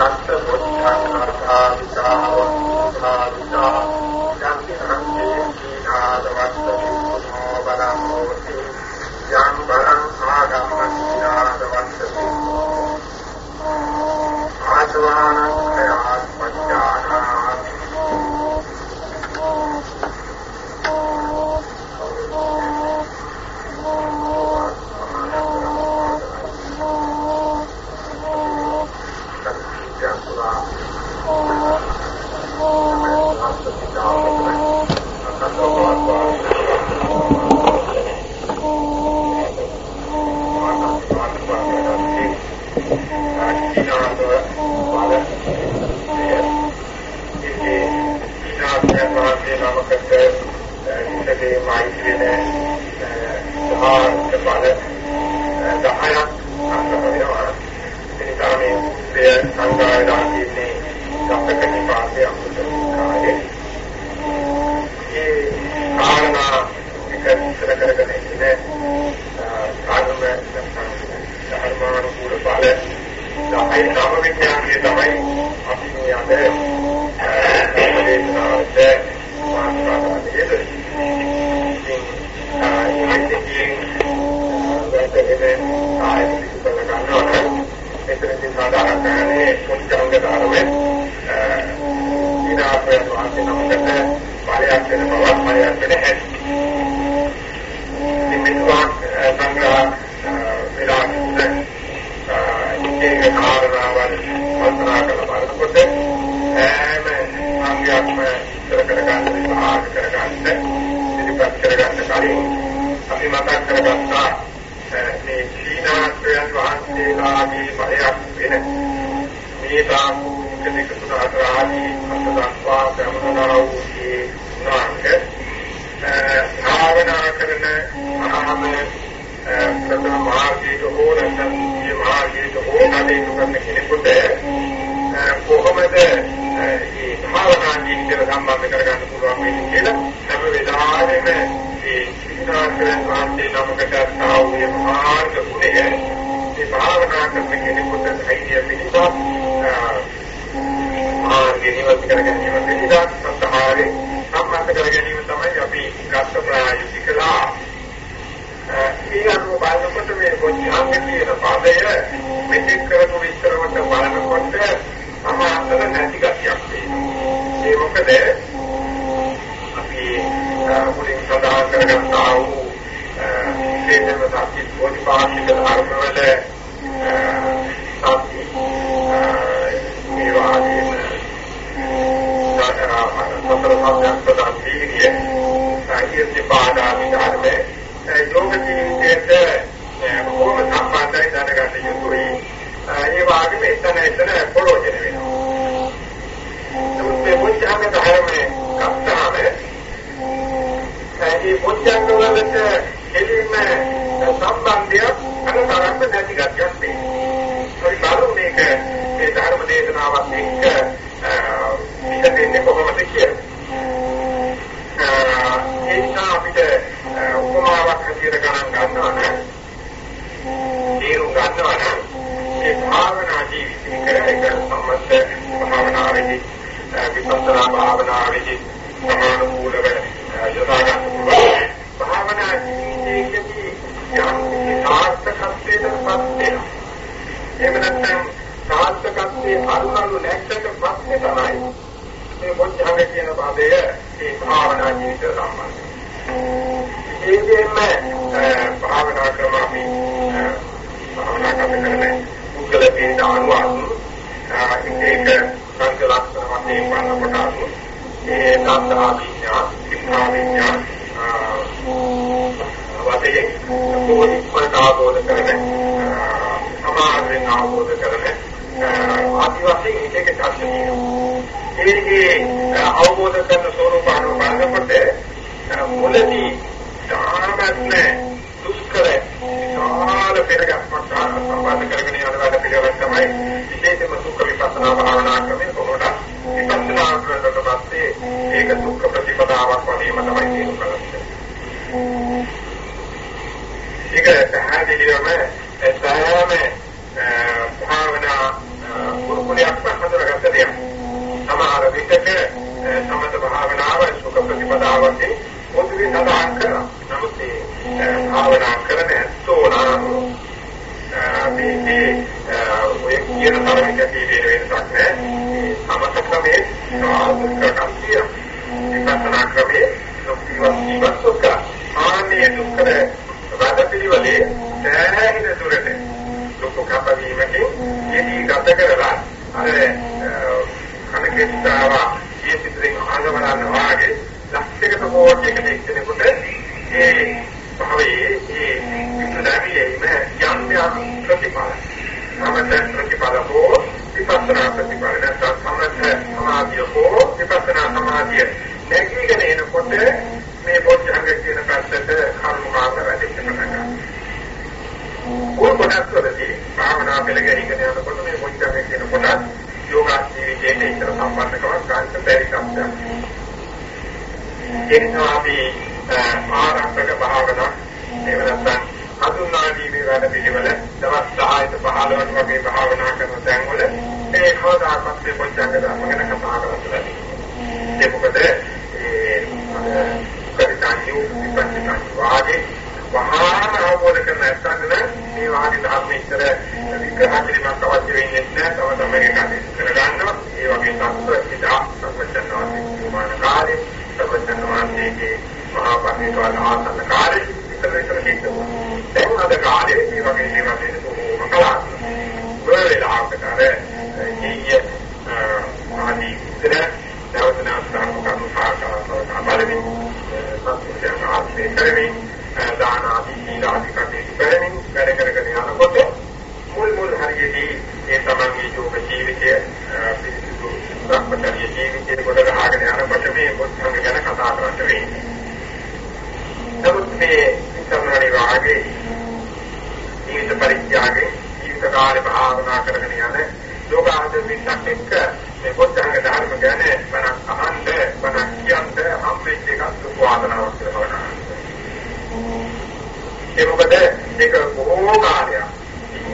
සත්ත බොද්ධාකාසාවිතාව භාවිතා යන්තිරංගේ කීනාදවත්තෝ බලමෝති යම් බලං ආගමන කීනාදවත්තෝ ආචවානං මාර්ගයේ නමකට ඉන්දේ මෛත්‍රියද සහාර්ථ බල දහයක් අත්වෙනවා එනිසා මේ සිය සංගායනා කියන්නේ සම්පකේ පාපය අමුතු කාර්යය ඒ කාරණා විකල්පතර කරගෙන ඉන්නේ ආගම ධර්මානුකූල බල දහය නාම විඥානයේ තමයි අපි මේ අද แต่ความปรารถนาที่จะจริงตายไม่จริงเราจะได้ตายที่สถานการณ์นั้น එතනදී සාධාරණ කරන්නේ පොච්චංග ධාරමේ ඊනාපේ වාසිනමකට බලයක් වෙන බවක් බලයක් වෙන හැටි. නිමිත්වාක් සංග්‍රහ විලාසිත ඒක කාරණාවන් වස්ත්‍රාකල බලකොට අපි මතක් කරගත්තා මේ සීනාස්ත්‍රයන් වහන්සේලාගේ බලයක් වෙන මේ සාමූහික සුදාගාමී අත්දක්වා ගමනවා වූයේ නාක භාවනා කරන මහාම ප්‍රථම මාර්ගයට හෝ නැත්නම් මාර්ගයට හෝ කටයුතු කරන කෙනෙකුට කොහොමද මේ භාවනා ජීවිතය සම්බන්ධ කරගන්න පුළුවන් වෙන්නේ කියලා හැම වෙලාවෙම ඒ සිතාකරන් වාසේ නමකට සාවුවේ මාර්ග ගුණය ඒ භාවනා කරන කෙනෙකුට ධෛර්ය පිණිස මාර්ගය නිවත් කර ගැනීම පිණිස සත්‍යාවේ සම්මත කර ගැනීම තමයි අපි ගත ප්‍රායෝගික කළා ඊළඟ බලනකොට මේ කොච්චරක් තියෙන පාදය මෙතෙක් කරපු විස්තරවට බලනකොට සමාන්තර නැති ගැටියක් තියෙනවා ඒ මොකද අපි සඳහන් කරගන්නා වූ විශේෂම සත්‍ය ප්‍රතිපාදික ධර්මවල සත්‍ය මේ වාදීන සතර සම්‍යක් ප්‍රදාන වීර්ය සාහිත්‍ය පාඩාමි ධර්මයේ යෝග ජීවිතයේ බොහොම සම්බන්ධයි දැනගන්න යුතුයි. ඒ වගේම එතන එතන ප්‍රයෝජන වෙනවා. නමුත් මේ මුචාම ධර්මයේ කප්පාවේ ඒ මුත්‍යංග වලට එළින්ම සම්බන්ධයක් අර තරම්ම නැති ගැටයක් තියෙනවා. ඒ බලු මේක මේ ධර්ම දේශනාවත් එක්ක ඉතින් කොහොමද කියලා. ඒක අපිට උපමාවක් හැටියට ගණන් ගන්නවා නම් තේරුම් ගන්නවා නම් ඒ භාවනා ජීවිතය කරගෙන සම්මත භාවනාවේදී විපස්සනා භාවනාවේදී සමානුකූලව භාවනා ජීවිතයේදී යම් සාර්ථකත්වයකට පත් වෙනවා. එහෙම නැත්නම් සාර්ථකත්වයේ අරුණු නැක්කට පස්සේ තමයි මේ මොහොතේ කියන පදය මේ භාවනා ජීවිත සම්බන්ධයි. ඒ දෙන්නේ භාවනා ක්‍රම අපි භාවනා කරන්නේ උත්කල පිට අනුව ඒක සංකලක්ෂණ වශයෙන් වන්න කොට අනුව ඒ තත්ත්වා විඥාන විඥා විඥාන වශයෙන් පොඩිවට අවබෝධ කරගෙන සමාධියෙන් අවබෝධ කරගෙන ආදි වශයෙන් එක එක දර්ශනීය ඒ විදිහේ අවබෝධ කරන ස්වરૂප අනුබලකට මුලදී ධානත්ම දුෂ්කර විශාල පෙරගස්මක් සම්බන්ධ කරගෙන යන වැඩ පිළිවෙලක් තමයි විශේෂම සුඛ විපස්සනා භාවනා ක්‍රමයේ කොහොමද අනුවාද කරනකොට පස්සේ ඒක දුක්ඛ ප්‍රතිපදාවක් වගේම තමයි තේරුම් ගන්න. ඒක පැහැදිලිවම සෑම භාවනා කුරුකුලයක් හඳුනාගත දෙයක්. සමහර විටක සමත භාවනාව සුඛ ප්‍රතිපදාවන්දී පොදුවේ සඳහන් කරනවා. නමුත් ඒ භාවනා කරන ඇත්තෝ නම් මේ මේ ඔය කියන තරමට ආධුනික කම්පිය විපස්සනා ක්‍රමයේ ලොකුවට සුඛ ආනේ දුක්ඛ වැඩපිළිවෙලේ සෑහෙන දුරට ලොකු කපවීමකින් යෙදී ගත කරලා අර කනකෙස්තාව මේ පිටරින් ආගමනන වාගේ ලක්ෂයකට කෝටියකට එක්කෙනෙකුට ඒ භවයේ ඒ විමුක්තියම යම් යම් ප්‍රතිපල සමත ප්‍රතිපල හෝ විපස්සනා ප්‍රතිපල නැත්නම් සමත සමාධිය හෝ විපස්සනා සමාධිය නැගීගෙන එනකොට මේ බොද්ධංග කියන පැත්තට කර්මකාර වැඩි කරනවා. ඕක කොටස් වලදී භාවනා පෙළ ගැහිගෙන යනකොට මේ බොද්ධංග කියන කොටස් යෝගා ජීවිතයේ ඉතර සම්බන්ධකමක් ගන්න බැරි සම්පූර්ණ. ඒ නිසා අපි ආරම්භක භාවනා එහෙම නැත්නම් හඳුන්වාදීමේ වැඩ පිළිවෙල දවස් 10ට 15ට වගේ භාවනා කරන තැන්වල ඒ කවදාකවත් මේ පොච්චංග ධර්ම ගැන කතා කරලා ඒ මොකද ඒ කරිතාන්‍යු විපස්සනායි වාගේ වහාම අවබෝධ කරන නැත්නම් මේ වාගේ ධර්ම ඉතර විග්‍රහ කිරීමක් අවශ්‍ය වෙන්නේ නැහැ. තව තමයි කටයුතු කරගන්නවා. ඒ වගේ තත්ත්ව ඉදා සම්පූර්ණವಾಗಿ සමාන කාලේ සර්වඥාන්සේගේ මහා පරිනිර්වාණ ආසන්න කාලේ විතර විතර හිටුවා. දැන් අද කාලේ මේ වගේ දේවල් වෙන බොහෝම කලාත්මක. ඔය වෙලාවකට අර ඊයේ ආදී ඉතර දවසනා ධර්ම කර්ම සාකච්ඡා බලමින් සත්‍යයන් ආශ්‍රය කරමින් දාන ආදී සීල ආදී කටයුතු කරමින් වැඩ කරගෙන යනකොට මුල් මුල් හරියදී ඒ තමන්ගේ යෝග ජීවිතය පිළිසිදු බ්‍රහ්මචර්ය ජීවිතේ කොට ගහගෙන යනකොට මේ බුද්ධංග ගැන කතා කරන්න වෙන්නේ. නමුත් මේ ඉස්සරහේ වාගේ ජීවිත පරිත්‍යාගයේ ජීවිත කාලේ භාවනා කරගෙන යන යෝගාචර මිත්‍යක් එක්ක මේ බුද්ධංග ධර්ම ගැන බණක් අහන්න බණක් කියන්න හම්බෙච්ච එකක් සුවාදනාවක් කියලා බලනවා. ඒ මොකද ඒක බොහෝ කාලයක්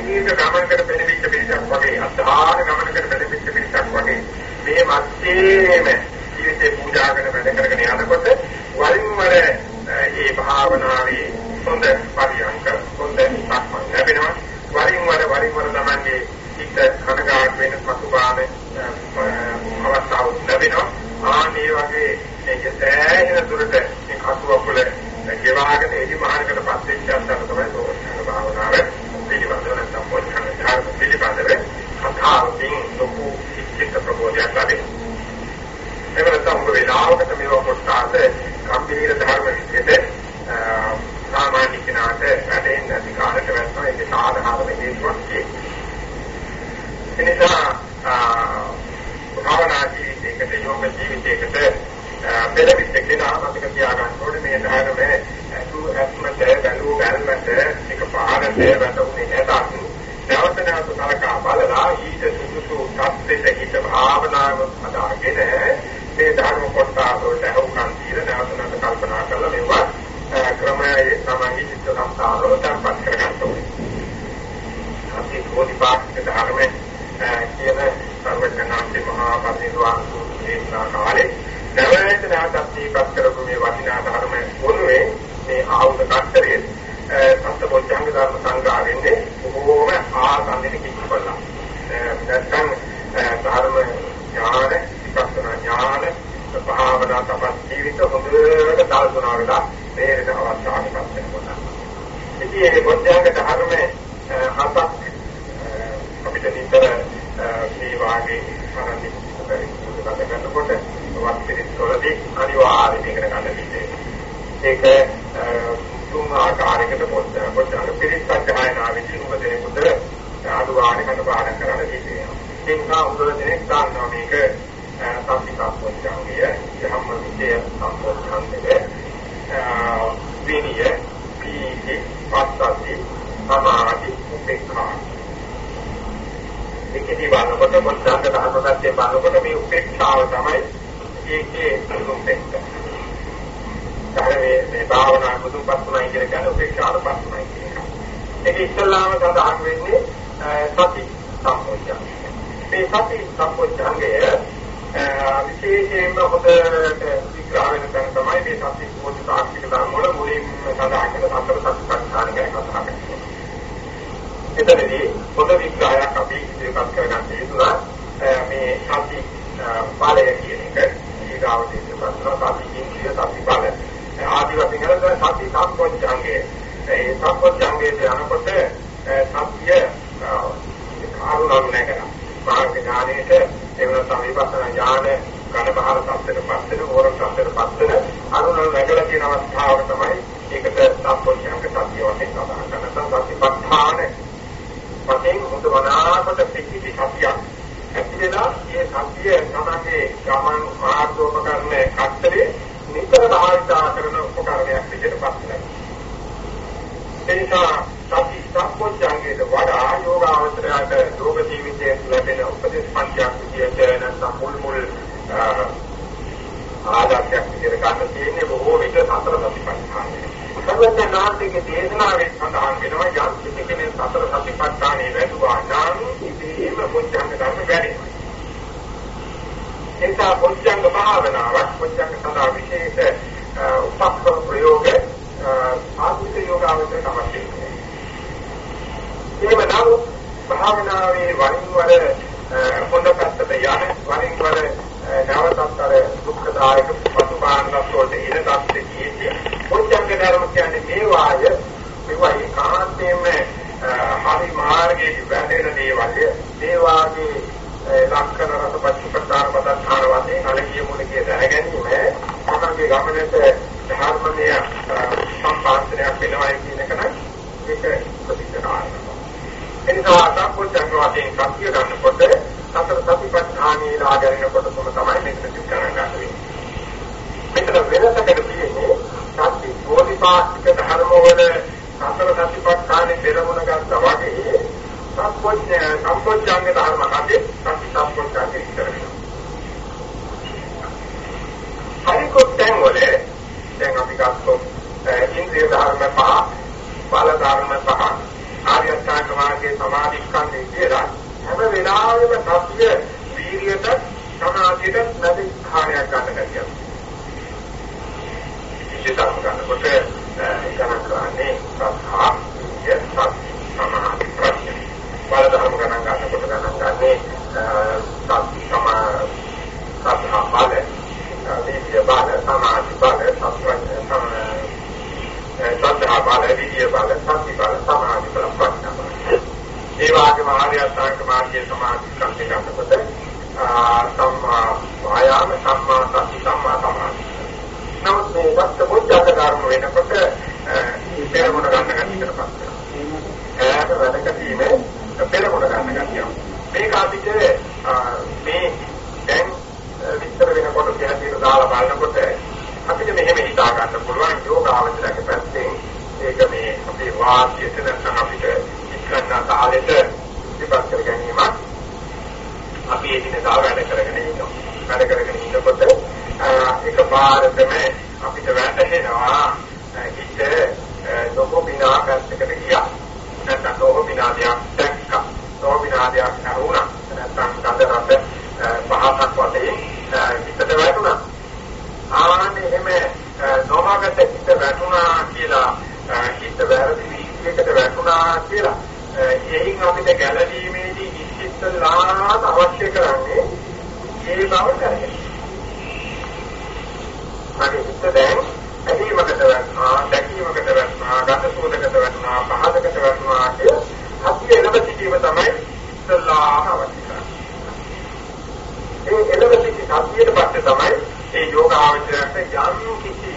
දීර්ඝ ගමනකට පෙළඹිච්ච පිරිසක් වගේ අධාර ගමනකට පෙළඹිච්ච පිරිසක් වගේ මේ මැත්තේම ජීවිතේ පූජා කරන වැඩ කරගෙන යනකොට වරින් වර මේ භාවනාවේ හොඳ පරියන්ක හොඳ සක්මන් ලැබෙනවා වරින් වර වරින් වර තමන්ගේ හිත කනගාට වෙන පසුබාම අවස්ථාව ලැබෙනවා ආ මේ වගේ මේ සෑහෙන දුරට මේ කසුවකුල ගෙවාගෙන එදි මහානකට පස්සේ ඉස්සරහට තමයි සෝෂණ භාවනාව පිළිබඳව නැත්නම් පොත්කන ධර්ම පිළිබඳව කතාවකින් ලොකු චිත්ත ප්‍රබෝධයක් ලැබෙනවා. එහෙම නැත්නම් ඔබ වේලාවකට මේවා කොටාස ගම්භීර ධර්ම විදිහට සාමාන්‍ය කෙනාට වැඩෙන්න අධිකාරයට වැටෙනවා ඒක සාධාරණ හේතුවක් කියන්නේ. එනිසා භාවනා ජීවිතයකට යෝග ජීවිතයකට පෙරවිත් කෙනා මතක තියාගන්න ඕනේ මේ ධර්මයේ අසු අස්මත බැලු බැලමත එක පාරට වැටුනේ නැතත් නැවත නැවත කලකා බලලා ඊට සුදුසු සත්‍යෙට හිත භාවනාව අදාගෙන මේ ධර්ම කොටස වලට හුකම් දීලා නැවත නැවත කල්පනා කරලා මේවා ක්‍රමයේ සමාධි චිත්ත සංස්කාරවල තම්පත් කරගන්න ඕනේ. අපි බෝධිපාක්ෂික ධර්මයේ කියන සර්වඥාන්සේ මහා පරිනිර්වාණ සූත්‍රයේ කාලේ නැවත නැවතත් දීපත් කරපු මේ වටිනා ධර්ම වුණේ මේ ආවුද කතරේ සත්බොධ්‍යංග ධර්ම සංග්‍රහයෙන්නේ බොහෝම ආසන්නෙට කිච්චපල්ලා. නැත්නම් ධර්ම ඥාන, විපස්සනා ඥාන, භාවනා තපස් ජීවිත හොඳට දාල්ුණා වෙලා මේකට අවස්ථාවකපත් වෙනවා. ඉතින් මේ බොධ්‍යංග ධර්මයේ හතක් අපිට නිතර මේ වාගේ ආරම්භ කරනකොට වස්තිරිස්වලදී අනිවාර්යයෙන් ඉගෙන ගන්න විදිහේ. ඒක තුන් ආකාරයකට පොත් පොත් පිරිත් සත්‍යයනාවේදී උඹ දෙනෙකුට ආදුවාණකට පාඩම් කරන්න දීලා. ඒ නිසා උඹ දෙනෙක් ගන්නවා මේක සම්පිතාපොච්චංගය, ධම්ම විද්‍ය සම්පෝච්ඡන්දේ, විනය, පීති, පස්සති, සමාධි, උපේක්ඛා ඒකදී බලනකොට මොන්දාක ධර්මපත්‍ය බලනකොට මේ උපේක්ෂාව තමයි ඒකේ උපේක්ෂ. ධර්මයේ මේ භාවනා කුතුපස්සමයි කියන කෙන උපේක්ෂාව පස්සමයි කියන එක. ඒක ඉස්සල්ලාම සඳහන් වෙන්නේ සති සම්පෝඥය. මේ සති සම්පෝඥංගය විශේෂයෙන්ම හොඳට විග්‍රහ වෙන තැන තමයි මේ සති පොදුසාක්ෂික ධර්ම වල මුලින්ම සඳහන් කරන සතර සත්‍යස්ථාන ගැන කතා කරන්නේ. එතනදී පොත විග්‍රහයක් අපි ඉදිරිපත් කරගන්න යුතුලා මේ සති බලය කියන එක. ඊගාවට ඉස්සරහට සති ඉන්ද්‍රිය සති බලය ආදි වශයෙන් කරලා සති සම්පෝඥංගේ ඒ සම්පෝඥංගේ යනකොට සතිය කාරුණම් නැගලා මාර්ග ඥානයේට එවන සමීපස්සන ඥාන ඝන බහල සම්පතට පස්සෙන ඕරම් සම්පතට පස්සෙන අනුන නැගලා තියෙන අවස්ථාව තමයි ඒකට සම්පෝඥංග සතිය වශයෙන් සඳහන් කරන සතිපට්ඨාන වශයෙන් හොඳ වනාකට පිටිටි සතියක් ඇතිවෙලා මේ සතිය තමයි ගමන් මාර්ගෝපකරණ කතරේ නිතර භාවිතා කරන උපකරණයක් විදිහට පස්සෙනවා එනිසා සති සම්පෝඥංගයට වඩා යෝගාවචරයට යෝග ජීවිතයේ ලැබෙන උපදේශ පන්තියක් විදිහට නැත්නම් මුල් මුල් ආදායයක් විදිහට ගන්න තියෙන්නේ බොහෝ විට සතර සතිපට්ඨානය. සර්වඥාන්තිගේ දේශනාවේ සඳහන් වෙනවා යම් කිසි කෙනෙක් සතර සතිපට්ඨානයේ වැඩුවා නම් ඉතින් පොච්චංග ධර්ම වැඩිනවා. එතන පොච්චංග භාවනාවක් පොච්චංග සඳහා විශේෂ උපක්‍රම ප්‍රයෝග ආධික යෝගාවචර තමයි. එහෙම නම් භාවනාවේ වරින් වර හොඳ පැත්තට යන වරින් වර නැවතත් අර දුක්ඛදායක පසුබාහනක් වලට ඉන තත්ත්වයේදී පොච්චංග ධර්ම කියන්නේ මේ වාය මේවා ඒකාන්තයෙන්ම හරි මාර්ගයේ වැටෙන දේවල් මේ වාගේ ලක්ෂණ රස පච්චපට්ඨාන පදස්ථාන වශයෙන් අලකිය මුලකේ දැනගැනීම තමන්ගේ ගමනට ධර්මමය සම්පාදනයක් වෙනවා කියන එක නම් ඒක ප්‍රතිචාරය. එනිසා සම්පූර්ණ වශයෙන් සත්‍ය ගන්නකොට සතර සතිපට්ඨානී ලාගරිනකොට තුන තමයි මේක සිද්ධ කරගන්න වෙන්නේ. මෙතන වෙනසකට තියෙන්නේ සත්‍ය බෝධිපාක්ෂික ධර්ම වල සතර සතිපට්ඨානේ පෙරමුණ ගන්නවා වගේ සම්පෝඥ සම්පෝඥාංග ධර්ම කන්නේ සති සම්පෝඥාංග ඉස්සර වෙනවා. හරිකොත් දැන් වල දැන් අපි ගත්තොත් ඉන්ද්‍රිය ධර්ම පහ බල ධර්ම පහ ආර්ය අෂ්ටාංග මාර්ගයේ සමාධි ස්කන්ධය කියලා හැම වෙලාවෙම සත්‍ය වීර්යයට සමාධියට නැති ස්ථානයක් ගන්න ගැතියක්. විශේෂම ගන්නකොට ගණන් කරන්නේ සත්‍තා විද්‍ය සත්‍ය සමාධි ප්‍රඥා. බල ධර්ම ගණන් ගන්නකොට ගණන් ගන්නේ සත්‍ය සමා සත්‍තා බල විද්‍ය බල සමාධි බල සත්‍ය සද්ධා බල, විද්‍ය බල, සති බල, සමාධි බල, ප්‍රඥා බල. ඒ වගේම ආර්ය අෂ්ටාංග මාර්ගයේ සමාධි ස්කන්ධය ගන්නකොට සම්මා වායාම, සම්මා සති, සම්මා සමාධි. නමුත් මේ වස්තු බුද්ධාග ධර්ම වෙනකොට පෙරමුණ ගන්න ගැටියකට පත් වෙනවා. ඈත වැඩකීමේ පෙරමුණ ගන්න ගැටියක්. මේක අපිට මේ දැන් විස්තර වෙනකොට කියන දේ දාලා බලනකොට අපිට මෙහෙම හිතා ගන්න පුළුවන් යෝග අවශ්‍යතාවක පැත්තෙන් ඒක මේ අපේ වාසියට නැත්නම් අපිට ඉක්කන්න තාලෙට ඉපත් කර ගැනීම අපි ඒ දින දා වැඩ කරගෙන ඉන්නවා වැඩ කරගෙන ඉන්නකොට එක පාරටම අපිට වැටහෙනවා හිත නොකොබිනා පැත්තකට ගියා නැත්නම් නොකොබිනාදයක් දැක්කා නොකොබිනාදයක් කරුණා නැත්නම් ගඳ රස පහසක් වශයෙන් හිතට වැටුණා ආන්නේ එහෙම නොමගත හිත වැටුණා කියලා හිත වැරදි විදිහකට වැටුණා කියලා එයින් අපිට ගැළවීමේදී ඉස්සෙල්ලාම අවශ්‍ය කරන්නේ ඒ බව කරගන්න. මගේ හිත දැන් ඇහිමකට වැටුණා, දැකීමකට වැටුණා, ගත සුවදකට වැටුණා, පහදකට වැටුණා කිය අපි එළඹ සිටීම තමයි ඉස්සෙල්ලාම අවශ්‍ය කරන්නේ. ඒ එළඹ සිටි සතියේ පස්සේ තමයි ඒ යෝගාවචරයට යම් කිසි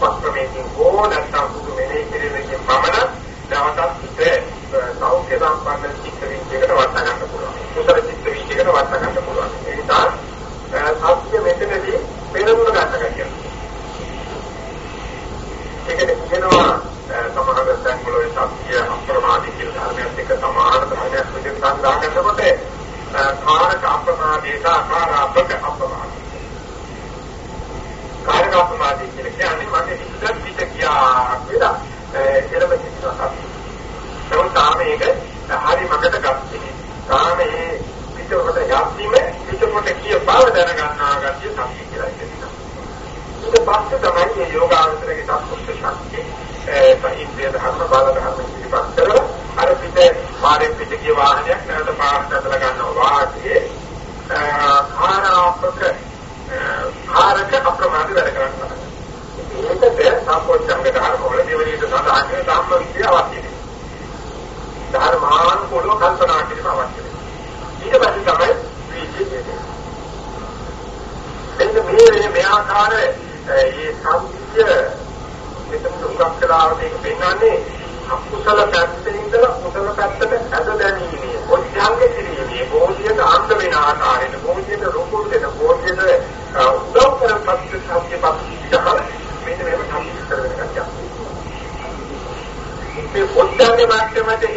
උපක්‍රමයකින් හෝ නැත්නම් සුදු මෙනෙහි කිරීමකින් පමණ දවසක් ඒ සෞඛ්‍ය සම්පන්න චිත්ත විචයකට වට ගන්න පුළුවන්. උතර චිත්ත විචයකට වට ගන්න පුළුවන්. ඒ නිසා සත්‍ය මෙතනදී පෙරමුණ ගන්න ගැතියි. ඒකද කියනවා සමහර තැන් වල සත්‍ය අප්‍රමාදී කියලා ධර්මයක් එක සමාන ධර්මයක් විදිහට සඳහන් කරනකොට කාරක අප්‍රමාදේක ආකාරාපක අප්‍රමාදී කායක සමාධිය කියලා කියන්නේ මගේ හිතට පිට ගියා කියලා එළඹ සිටිනවා. නමුත් තාම ඒක හරි මකට ගත්තේ. පිටකොට යක්තිම පිටකොට කිය බව දැනගන්නා ගැතිය සම්පූර්ණ කියලා කියනවා. ඊට පස්සේ තමයි මේ යෝගාවචරයේ සම්පූර්ණ ශක්තිය ඉන්ද්‍රිය ධර්ම බාල ධර්ම පිළිපත් කරලා අර පිට පාරේ පිට ගිය වාහනයක් නැවත පාරට ඇදලා ගන්නවා වාගේ ආරාපක ආරක අප්‍රමාද වැඩ කරනවා. ඒකද සම්පෝච්ඡංග ධර්ම වල දෙවියන්ට සදාහන ධම්ම විද්‍යාවක් කියන්නේ. ධර්මාන් පොළොව කල්පනා කිරීම අවශ්‍යයි. ඊට පස්සේ තමයි විචිතේ. මෙන්න මේ මේ ආකාරයේ මේ සම්පිය මෙතන උගක් කලාවට ඒක පෙන්වන්නේ අකුසල පැත්තේ ඉඳලා කුසල පැත්තට ඇද දැමීමේ ඔච්ඡංග කිරීමේ බෝධියට අන්ත වෙන ආකාරයට බෝධියට රූපුල් දෙන බෝධියට උදව් කරන පස්සේ සත්‍ය පස්සිකහල මෙන්න මේව සම්පූර්ණ කරගෙන යනවා මේ ඔච්ඡංග මාත්‍යමට එන්නේ ඉස්සරලා මේ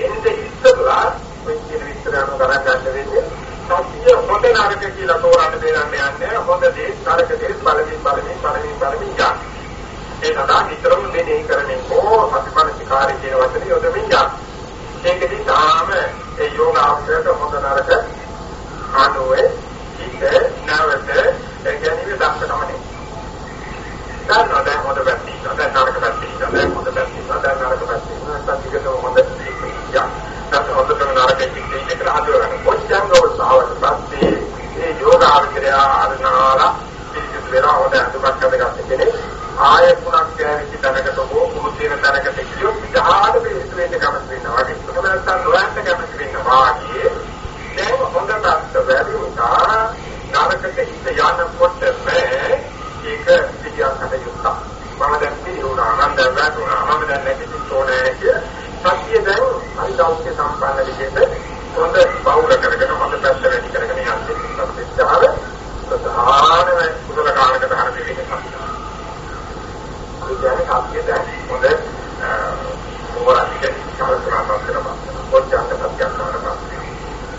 කියන විස්තර අනුව ගණන් ගන්න වෙන්නේ සත්‍ය හොඳ නරක කියලා තෝරන්න දෙන්න යන්නේ හොඳ දේ නරක දේ බලමින් බලමින් බලමින් බලමින් යනවා ඒ සඳහා නිතරම මෙනෙහි කරමින් ඕ අතිපනසිකාරී කියන වචනේ යොදමින් යනවා. ඒකදී තාම ඒ යෝග අවශ්‍යක හොඳ නරක අනුවේ ඉත නැවත ගැනීම දක්ෂකම නේ. දැන් දැන් හොඳ පැත්තේ ඉන්නවා. දැන් නරක පැත්තේ ඉන්නවා. දැන් හොඳ පැත්තේ ඉන්නවා. දැන් නරක පැත්තේ ඉන්නවා. නැත්නම් ටිකටම හොඳ යා. නැත්නම් හොඳටම නරක ඉන්නේ කියලා හඳුනගන්න. කොච්චරව සාවක පැත්තේ මේ යෝග ආචරය අරනාලා පිළිතුරු වෙලා හොඳ අඳුමක් හදගන්න කෙනෙක් ආයතුණක් කැවිච්ච තැනකට හෝ කුණු තියෙන තැනකට කියොත් විදහාට පිළිතුරු වෙන්න කැමති වෙනවා. ඒක තමයි නැත්තම් නොයන්න කැමති වෙනවා. දැන් හොඳ තාක්ෂ වැඩි උනා නරකට හිත යනකොට මේ ඒක පිටියකට යුක්තා. මම දැන් පිළිුණා නම් දැන් වැටුණා. මම දැන් නැගිටින්න ඕනේ කිය. සත්‍ය දැන් අනිදෞත්‍ය සම්පන්න විදිහට හොඳ බහුල කරගෙන හොඳ පැත්ත වැඩි කරගෙන යන්නේ. සත්‍යාව ප්‍රධානම කුසල කාලක ධර්ම දෙකක්. ඒ කියන්නේ කප්පිය දැන් හොඳ මොහොතක් කල්පනාවක් කරනවා. පොච්චාන්ත සත්‍යයක් කරනවා.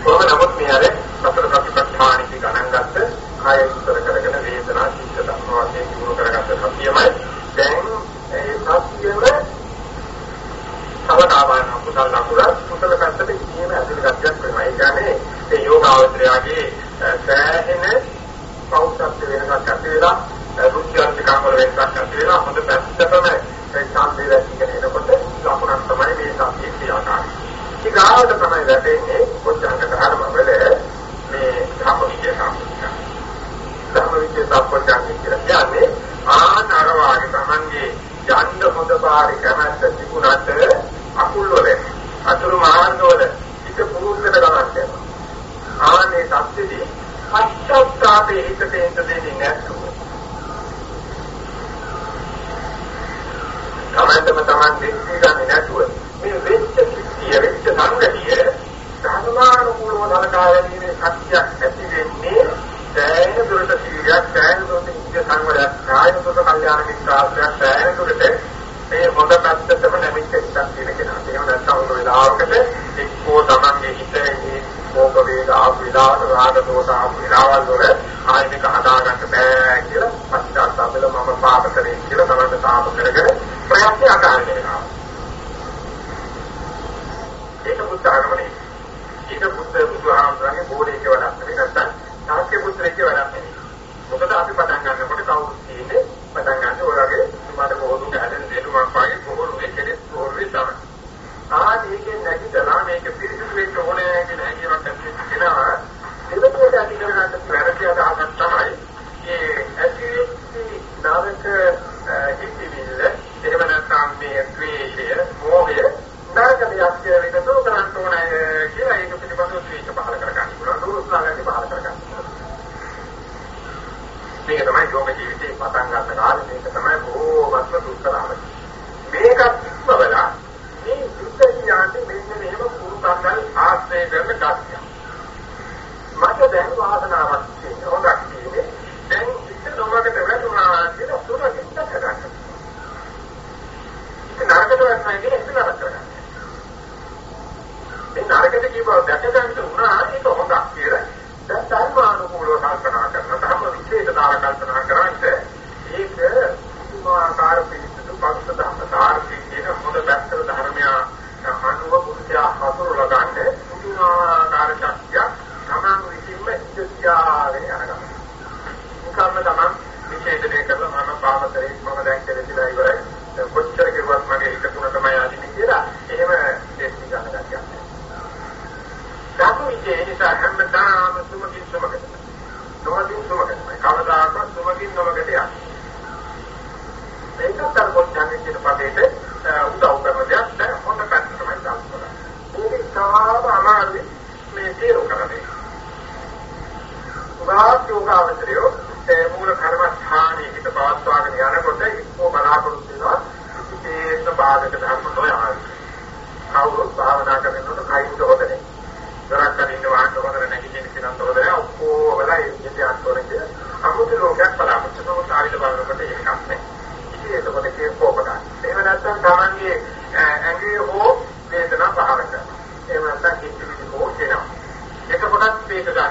කොහොම නමුත් මේ අර සතර සතිපට්ඨානෙක ගණන් ගත්ත කාය විස්තර කරගෙන වේදනා චිත්ත ධර්ම වශයෙන් දිනු කරගත්ත සතියමයි දැන් ඒ සතියෙම සවදාවාන කුසල ලකුණ කුසල පැත්තට ඉන්නේ ඇතුළේ ගැටයක් වෙනවා. ඒ කියන්නේ ඒ යෝගාවචරයාගේ සෑහෙන පෞෂත්ව වෙනසක් ඇති වෙලා රුචිකාර්ථකම් වල වෙනසක් ඇති වෙනවා හොඳ පැත්තටම ඒ ශාන්තිය දැකගෙන එනකොට ලකුණක් තමයි මේ සතියේ ක්‍රියාකාරී. ඊගාවට තමයි වැටෙන්නේ පොච්චංග ධර්ම වල මේ ධම්ම විද්‍ය සම්පූර්ණ. ධම්ම විද්‍ය සම්පූර්ණ කියලා කියන්නේ ආනරවාගේ Tamange යන්න හොඳ පාරේ කැමැත්ත තිබුණාට අකුල් වල අතුරු මාර්ග වල එක පුරුද්දට ගමන් කරනවා. ආනේ සත්‍යදී පස්සත්තාපේ හිතට එන්න දෙන්නේ නැතුව තමන්ටම තමන් දෙන්නේ ගන්නේ නැතුව මේ වෙච්ච සිද්ධිය වෙච්ච සංගතිය ධර්මානුකූලව නලකා ගැනීමේ ශක්තියක් ඇති වෙන්නේ සෑහෙන දුරට සීලයක් සෑහෙන දුරට ඉන්ද්‍රිය සංවරයක් සෑහෙන දුරට කල්යාණ මිත්‍රාශ්‍රයක් සෑහෙන දුරට මේ හොඳ පැත්තටම නැමිච්ච එකක් තියෙන කෙනා. එහෙම නැත්නම් උන වෙලාවකට එක්කෝ තමන්ගේ හිතේ මොක වේදා විලාස රාග දෝෂ ආපිරාවල් වල ආයනික හදාගන්න බෑ කියලා පස්චාත්තාපෙල මම පාප කරේ කියලා තමයි තාප කරගෙන ප්‍රයත්න අකාරණය වෙනවා. ඒක බුද්ධ ආගමනේ. ඒක බුද්ධ බුදුහාමුදුරන්ගේ බෝධියක වැඩක් නෙවෙයි නැත්නම් තාක්ෂ්‍ය පුත්‍රයේ වැඩක් නෙවෙයි. මොකද අපි පටන් ගන්නකොට කවුරුත් කියන්නේ පටන් ගන්න ඔය වගේ මට කොහොමද හැදෙන දෙනුමක් වගේ කොහොමද කෙනෙක් කොහොමද තමයි. ආදීකෙන් නැගිටලා මේක පිළිසිදු වෙන්න ඕනේ කියන හැඟීමක් ඇති වෙනවා. දෙවෙනියට ඇති කරගන්න වැරදි අදහසක් තමයි මේ ඇතිවිච්චි නාමක හිතිවිල්ල එහෙම නැත්නම් මේ ද්වේෂය, මෝහය නාගලියක් වෙන දුරු කරන්න ඕනේ කියලා ඒක පිළිබඳව ද්වේෂ පහල කරගන්න පුළුවන්. දුරුස්ලාගන්නේ පහල කරගන්න. මේක තමයි යෝග ජීවිතේ පටන් ගන්න කාලේ මේක තමයි බොහෝමත්ම දුෂ්කරම. මේකත් ඉක්මවලා මේ යුද්ධ කියන්නේ මෙන්න මෙහෙම පුරුතංගල් ආශ්‍රය කරන ගතිය. මට දැන් වාසනාවක් තියෙනවා. හොඳක් තියෙන්නේ. දැන් ඉත නොමකට වැටුණා කියලා සුරකින් දැකගන්න. ඒක නරකට වැටුණා කියන එක නරක කරගන්න. මේ නරකට කියපුවා දැක ගන්න උනා ඒක හොඳක් කියලා. දැන් ධර්මානුකූලව කල්පනා කරන ධර්ම විශේෂතාව කල්පනා කරන්නේ ඒක පුදුමාකාර පිළිතුරු පුදුමාකාර ශක්තියක් තමන් විසින්ම ඉදිරියාගෙන යනවා. නිකම්ම තමන් විශේෂණය කරලා මම පාවතරේ මම දැන් කෙරෙතිලා ඉවරයි. කොච්චර කෙරුවත් මගේ හිත තුන තමයි ආදින්නේ කියලා එහෙම දෙස්ති ගන්න ගැතියක්. ධාතු විජේ නිසා හැමදාම සුමකින් සුමකට. නොමකින් සුමකට. කවදාකවත් සුමකින් නොමකට යන්නේ. ඒක තමයි පොඩ්ඩක් කියන පදේට යෝගාවචරයෝ ඒ මූල කර්මස්ථානයේ හිත පවත්වාගෙන යනකොට ඉක්කෝ බලාපොරොත්තු වෙනවා විශේෂ බාධක ධර්ම නොයහල්. කවුරුත් භාවනා කරනකොට කයින්ද හොද නැහැ. දරක් කරින්න වාහන හොද නැගිටින්න කියන හොද නැහැ. ඔක්කොම වෙලා ඉන්නේ අත්වරේ අමුතු ලෝකයක් බලාපොරොත්තු වෙනවා. ආවිද බලනකොට ඒකක් නැහැ. ඉතින් එතකොට කේ කෝපකා. එහෙම නැත්නම් තමන්ගේ ඇඟේ හෝ වේදනා පහළ කරනවා. එහෙම නැත්නම් කිසි හෝ වෙනවා. එතකොටත් මේක ගන්නවා.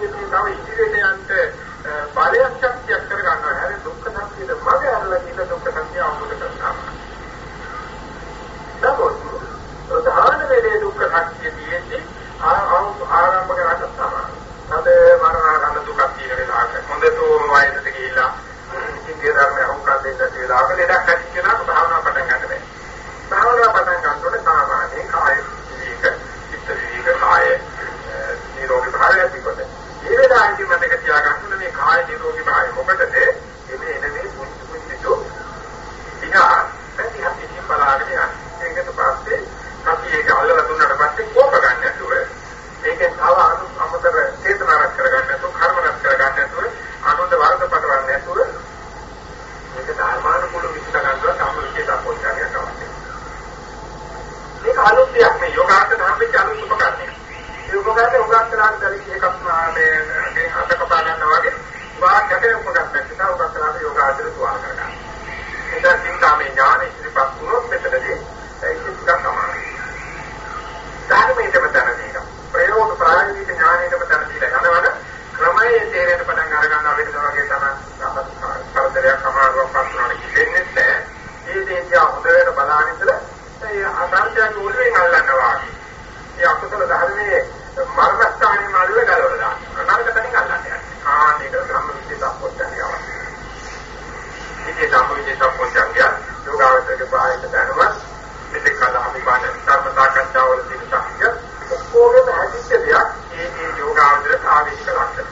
දුක්ඛ සත්‍ය මේ තව ඉදිරියට යන්න බලයක් ශක්තියක් කරගන්නවා හැබැයි දුක්ඛ සත්‍යෙද මග අරලා ඉන්න දුක්ඛ සත්‍ය අවබෝධ කරගන්නවා. නමුත් ප්‍රධාන වේලේ දුක්ඛ සත්‍ය තියෙන්නේ ආරම්භ කරගන්න තමයි. අද මරණ දුකක් තියෙන වෙලාවක හොඳටම වයසට ගිහිල්ලා hm, ඉන්දිය ධර්මය හුඟක් දෙන්න වෙලාවක ලෙඩක් ඇති කෙනාට භාවනා පටන් ගන්න බෑ. භාවනා පටන් ගන්නකොට සාමාන්‍යයෙන් කාය විවික, චිත්ත විවික, කාය නිරෝගී භාවය ඇතිකොට. මේ වෙලාවේදී මතක තියාගන්න මේ කාය නිරෝගී භාවය මොකටද? එන්නේ එන මේ පුංචි පුංචි දුක්. ඉතින් පැති හතින් බලාගෙන යන්න. ඒකට පස්සේ අපි ඒක අල්ලලා දුන්නාට පස්සේ කෝප ගන්න නැතුව ඒකෙන් තව අනු අමතර චේතනාවක් කරගන්න නැතුව කර්මයක් කරගන්න නැතුව අනුන්ට වර්ධ පටවන්න නැතුව මේක ධර්මානුකූල විස්තර කරනවා සම්මුතිය දක්වන්නට අවශ්‍යයි. මේක අලුත් දෙයක් මේ යෝගාර්ථ ධර්මයේ අලුත් උපකරණයක්. ඒ උපකරණේ උගන්වන්න දැරි එකක් මේ මේ අත කපා ගන්නවා වගේ වාක් යටේ උපකරණයක් නිසා උගන්වන්න යෝගාර්ථය තුවාල කරගන්න. ඒක චින්තාමය ඥාන ඉදිරිපත් වුණොත් මෙතනදී ඒක ටිකක් අමාරුයි. ධර්මයටම තන දෙනවා. ප්‍රයෝග ප්‍රායෝගික ඥානයටම තන දීලා යනවන ක්‍රමයේ තේරෙන පටන් අර ගන්නවා වෙනද වගේ තමයි කරදරයක් අමාරුවක් වුණාට කියෙන්නේ නැහැ. මේ දේ දිහා හොඳට බලන ඉතල ඒ අසංඛ්‍යාත උල්ලෙන් අල්ලනවා. ඒ අකුසල ධර්මයේ මර්මස්ථානයේ මාළුවේ ගලවලා අනාගත තනින් අල්ලන්නේ. ආ මේක ධම්ම විශේෂ අපොච්චන්නේ අවශ්‍යයි. ඉතින් ධම්ම විශේෂ අපොච්චන්නේ යෝගාවචරයේ බාහිර දැනුම මෙතෙක් කල අපි බාන ධර්ම සාකච්ඡාවල තියෙන ශක්තිය ඔක්කොගේම හැදිච්ච දෙයක් මේ මේ යෝගාවචරයට ආවේශික ලක්ෂණ.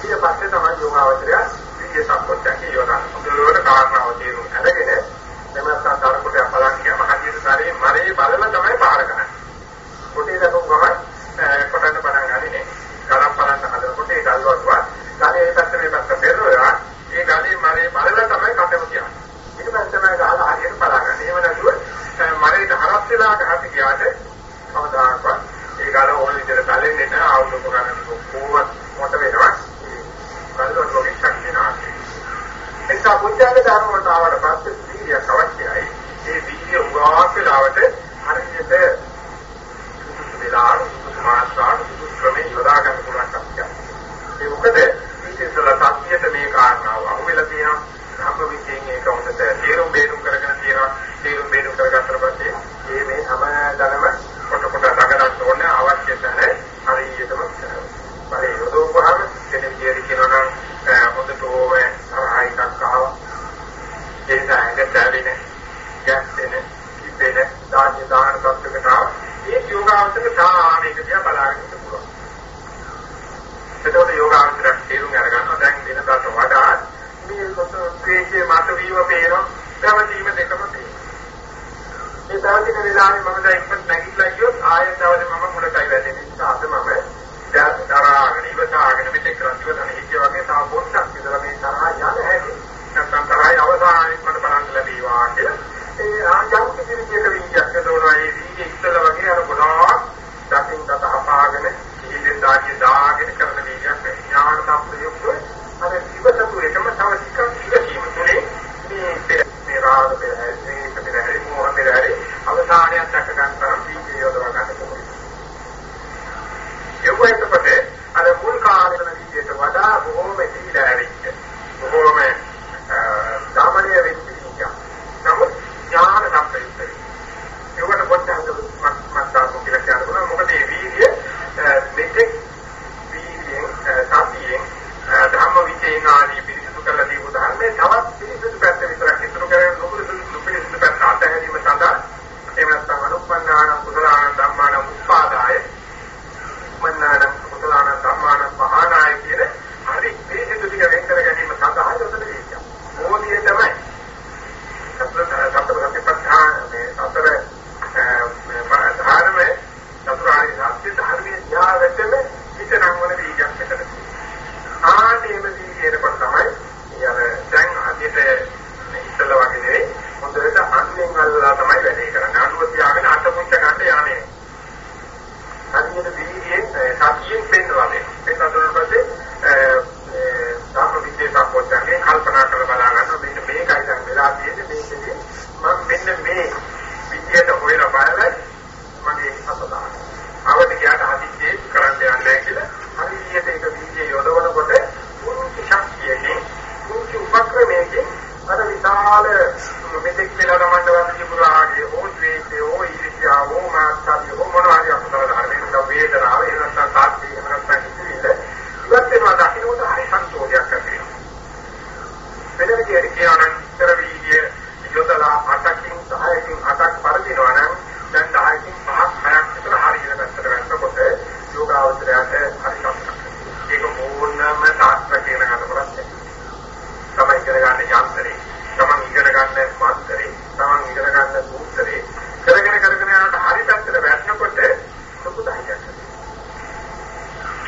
ඊට පස්සේ තමයි යෝගාවචරය විද්‍ය සම්පෝච්චකේ යෝගාන. මුලවල කාරණාව තේරුම් අරගෙන එමත්තා තරකට බලන්න ගියාම හදිසියේ සාරේ මරේ බලලා තමයි පාර කරන්නේ. කොටේ දක්වම ගමන් කොටන්න පටන් ගන්නේ ගලක් බලන්න හදනකොට ඒ ගල්වත්වා ගලේ මේ පැත්ත මේ පැත්ත පෙරලා ඒ ගලේ මරේ බලලා තමයි කටම කියන්නේ. ඊට පස්සේ තමයි ගහලා හරියට බලාගන්නේ. එහෙම නැතුව මරේ හරස් වෙලා ගහට ගියාට කවදාකවත් ඒ ගල ඕන විදිහට තලෙන්නේ නැහැ ආවුද කරන්නේ කොහොමද මොට වෙනවා? ගලවල ලෝකෙ ශක්තිය නැහැ ඒක පුජාක ධර්ම වලට ආවට පස්සේ වීර්යයක් අවශ්‍යයි. ඒ වීර්ය උගාවක් වෙලාවට හරියට වෙලාවට මාසාර ක්‍රමෙන් යොදා ගන්න පුළුවන් කප්පියක් ඒ මොකද විශේෂලා සත්‍යයට මේ කාරණාව අහුවෙලා තියෙනවා. ධම්ම විචයෙන් ඒක හොඳට තේරුම් බේරුම් කරගෙන තියෙනවා. තේරුම් බේරුම් කරගත්තට පස්සේ ඒ මේ සමාදනම කොට කොට නගරන්න ඕනේ අවශ්‍ය තැන හරියටම බලේ යොදවුවාම කෙනෙක් කියන කෙනා හොඳට ඕවේ සහායිකක් ආවා. ඒ නැගට ඇලිනේ ගැස්සෙන ඉපෙන ධාන්‍ය දාන කප්පකට ඒ යෝගාවචක සාමයක තියා බලාගෙන ඉන්න පුළුවන්. එතකොට යෝගාවචරක් තේරුම් අරගන්නවා. දැන් වෙනකට වඩා මේ කොට ප්‍රේක්ෂේ මත වීම පේනවා. පැවතීම දෙකම තියෙනවා මේ පැවතින වෙලාවේ මම දැන් ඉක්මනට නැගිටලා ගියොත් ආයෙත් දවසේ මම මුලටයි වැටෙන්නේ. නිසා අද මම දරාගෙන ඉවසාගෙන මෙතෙක් කරන් ඉවසන හිතිය වගේ තව පොඩ්ඩක් විතර මේ තරහා යන හැටි නැත්නම් තරහයි අවසානයේ මට බලන්න ලැබීවා කියලා. ඒ ආයම් කිසි විදියක විඤ්ඤාණය දෝනා ඒ වීර්ය ඉස්සල වගේ අර ගොඩාක් දකින් දත අපාගෙන ඉහිදෙන් දාගේ දාගෙන කරන වීර්යයක් ඥාන සම්ප්‍රයුක්ත අර ඉවසපු එකම තව ටිකක් ඉවසීම තුනේ මේ මේ රාග පෙරහැරි මේ පෙරහැරි මෝහ පෙරහැරි අවසානයක් දක්ව ගන්න තරම් වීර්ය යොදවා ගන්න පුළුවන්. යොවෙන්නකොට අර මුල් කාලේ වෙන විදියට වඩා බොහෝම දීලා ඇවිත් බොහෝම සාමාන්‍ය වෙච්ච විදියක්. නමුත් ඥාන සම්ප්‍රයුක්තයි. ඒකට පොඩ්ඩක් මත්තාකෝ කියලා කියනවා. මොකද මේ වීර්ය මෙතෙක් වීර්යයෙන් සතියෙන් ධම්ම විචේන ආදී පිරිසිදු කරලා දීපු ධර්මයේ තවත් පිරිසිදු පැත්ත විතරක් ඉතුරු කරගෙන නුපුරුදු පිරිසිදු පැත්ත අතහැරීම සඳහා එහෙම නැත්නම් අනුපන්නාන කුසලාන ධම්මාන උපාදාය මන්නාන කුසලාන ධම්මාන පහනාය කියන හරි පිරිසිදු ටික වෙන් කර ගැනීම සඳහා යොදන විදිය. මොහොතේ තමයි සතර සතිපට්ඨාන මේ සතර ධර්මයේ චතුරාර්ය සත්‍ය ධර්මයේ ඥාවෙතම හිතනම් වන වීර්යයක් මෙතන. ආදීම වීර්යයකට තමයි යර දැන් අදිට ඉස්සල වගේ නෙවෙයි හොඳට අන්නෙන් අල්ලලා තමයි වැඩේ කරන්නේ. අනුව තියාගෙන අතපුච්ච ගන්න යන්නේ. හරියට වීර්යයෙන් සතියෙන් පෙන්වන්නේ. ඒක අතන පස්සේ ධර්ම විශේෂක් පොච්චන්නේ කල්පනා කරලා බලා ගන්නවා මෙන්න මේකයි දැන් වෙලා තියෙන්නේ මේකෙදි මම මෙන්න මේ විදියට හොයලා බලලා මගේ අසදාන. අවදි ගියාට හදිස්සියේ කරන්න යන්නේ කියලා හරියට ඒක විදිය යොදවනකොට පුරුෂ ශක්තියෙන් පුරුෂ උපක්‍රමයෙන් අර විශාල මෙතෙක් කියලා ගමන්ට වන්දි පුරාගේ ඕ ද්වේෂය ඕ ඊර්ෂ්‍යා ඕ මාත්‍යාව ඕ මොනවාරි අපතල ධර්මයෙන් වේදනාව එහෙම නැත්නම් සාත්‍ය එහෙම නැත්නම් කිසිවිල්ල ඉවත් වෙනවා දකින්නට හරි සන්තෝෂයක් ඇති වෙනවා. වෙන විදිහට කියනවා නම් ඉතර වීර්ය යොදලා අටකින් 10කින් 8ක් පරදිනවා නම් දැන් 10කින් 5ක් 6ක් විතර හරියට පැත්තට වැටෙනකොට යෝගාවචරයට හරි සම්පූර්ණ. ඒක ඕනම තාක්ෂණ කියන කතරත් තමයි ඉගෙන ගන්න යන්ත්‍රේ. තමන් ඉගෙන ගන්න මන්ත්‍රේ. තමන් ඉගෙන ගන්න සූත්‍රේ. කරගෙන කරගෙන යනකොට හරි පැත්තට වැටෙනකොට ලොකු ධෛර්යයක්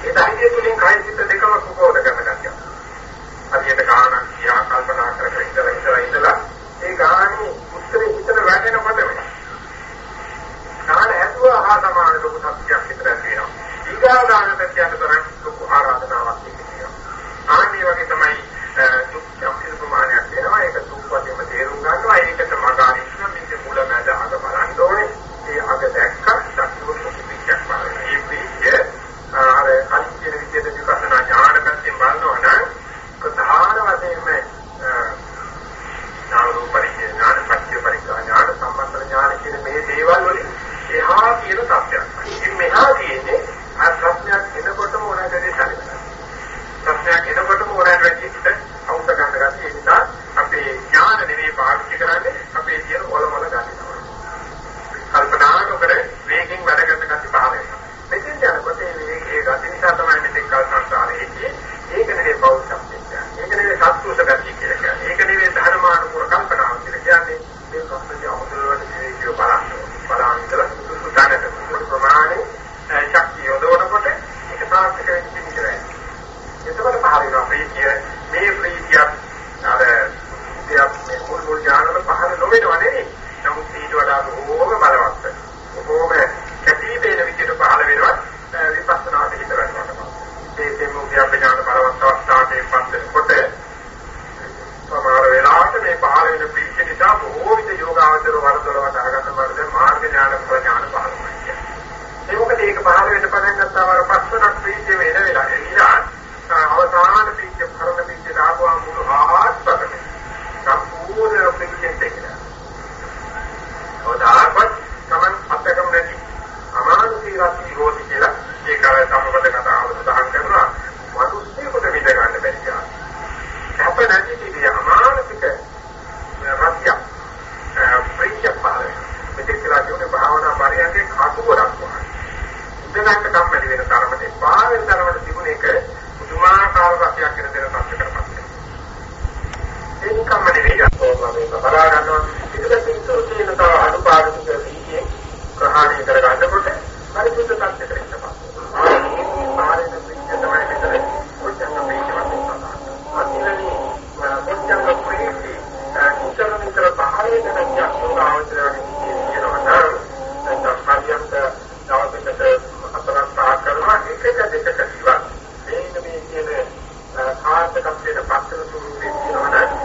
ඒ ධෛර්යය තුළින් කාය චිත්ත දෙකම සුබෝධ කරන ගැතිය. හරියට ගානක් කියා කල්පනා කර කර ඉඳලා ඉඳලා ඉඳලා ඒ ගානේ උත්තරේ හිතට වැටෙනකොටම ගාන ඇතුව හා සමාන ලොකු සත්‍යයක් විතර වෙනවා. ඊගා ගාන පැත්තට තරම් ලොකු ආරාධනාවක් තියෙනවා. ආන්නේ වගේ තමයි දුක් යම් ප්‍රමාණයක් වෙනවා. ඒක දුක් වශයෙන්ම තේරුම් ගන්නවා. ඒකට මගාරින්න මේක මුල මැද අග බලන්න ඕනේ. ඒ අග දැක්ක සතුරු ප්‍රතිපිච්චක් බලන්න. ඒ පිළිච්ච අර කලින් කියන විදිහට විපස්සනා ඥාන පැත්තෙන් බලනවා නම් ප්‍රධාන වශයෙන්ම නාම රූප පරිච්ඡේ ඥාන පත්‍ය පරික්ඛා ඥාන සම්බන්ධ ඥාන කියන මේ දේවල් වලින් එහා කියන සත්‍යයක්. ඉතින් මෙහා තියෙන්නේ අර ප්‍රශ්නයක් එනකොටම උනාට දෙයක් නැහැ. ප්‍රශ්නයක් එනකොටම උනාට වෙච්චිට අවුත ගන්න ගැටි ඒ නිසා අපේ ඥාන නෙවෙයි පාවිච්චි කරන්නේ අපේ තියෙන ඔලොමල ගැටි තමයි. කල්පනා නොකර වේගෙන් වැඩ කරන ගැටි පහල වෙනවා. මෙතෙන් යනකොට මේ ඒ ගැටි නිසා තමයි මෙතෙක් කල් සංසාරයේ ඒක නෙවෙයි බෞද්ධ සත්‍යය. ඒක නෙවෙයි සත්පුරුෂ ගැටි කියලා කියන්නේ. ඒක නෙවෙයි ධර්මානුකූල කල්පනාව කියලා කියන්නේ. මේ ප්‍රශ්නේ අමුතුවට ජීවිතය බලන්න බලන්න ඉඳලා සුසුතනක සුසු ප්‍රමාණය ශක්තිය යොදවනකොට ඒක සාර්ථක වෙච්ච විදිහයි. එතකොට පහළ වෙනවා ප්‍රීතිය මේ ප්‍රීතිය අර ඉතියක් මේ මුල් මුල් ඥානවල පහළ නොවෙනව නෙවෙයි. නමුත් ඊට වඩා බොහෝම බලවත්. බොහෝම කැපී පෙනෙන විදිහට පහළ වෙනවා විපස්සනාට හිත වෙනවා. ඒ තෙමුගේ අපඥාන බලවත් අවස්ථාවේ පස්සෙකොට සමහර වෙලාවට මේ පහළ වෙන පිළිච්ච නිසා බොහෝ විට යෝගාවචර වරදොලවට අරගන්න බඩද මාර්ග ඥාන ප්‍රඥාන පහළ වෙනවා. ඒ මොකද ඒක පහළ වෙන්න පටන් ගත්තාම අර පස්සනක් ප්‍රීතිය වෙන වෙලා එනවා. අවසාන ප්‍රීතිය කරන ප්‍රීතිය ආවා මුළු ආස්තකම. සම්පූර්ණ ප්‍රීතිය දෙකලා. අවදාපත් තමන් අත්දකම නැති. අමානුෂී රාත්‍රි හෝති කියලා ඒක අර සම්බද කතාව සඳහන් කරනවා. මනුස්සයෙකුට විඳ ගන්න බැරි ආ. අප නැති කිය අමානුෂික රාත්‍රිය. ප්‍රීතිය පහළ වෙනවා. මෙතෙක් කියලා කියන්නේ භාවනා පරියන්ගේ කටුවරක් වගේ. හිතනකට කම්මැලි වෙන තරමට පාවෙන් තරමට තිබුණ එක පුදුමාකාර රසයක් වෙන දෙන පස්ස කරපත් ඒක කම්මැලි වෙනවා මේ බලා ගන්නවා. ඒක පිටු තියෙන තව අනුපාදික වීර්යයෙන් ග්‍රහණය කර ගන්නකොට පරිසුද්ධ තත්ත්වයකට දෙක දෙකක විවා මේන මේ කියන කාර්යකත්වයට පස්සන ස්වරූපේ කියනවනම්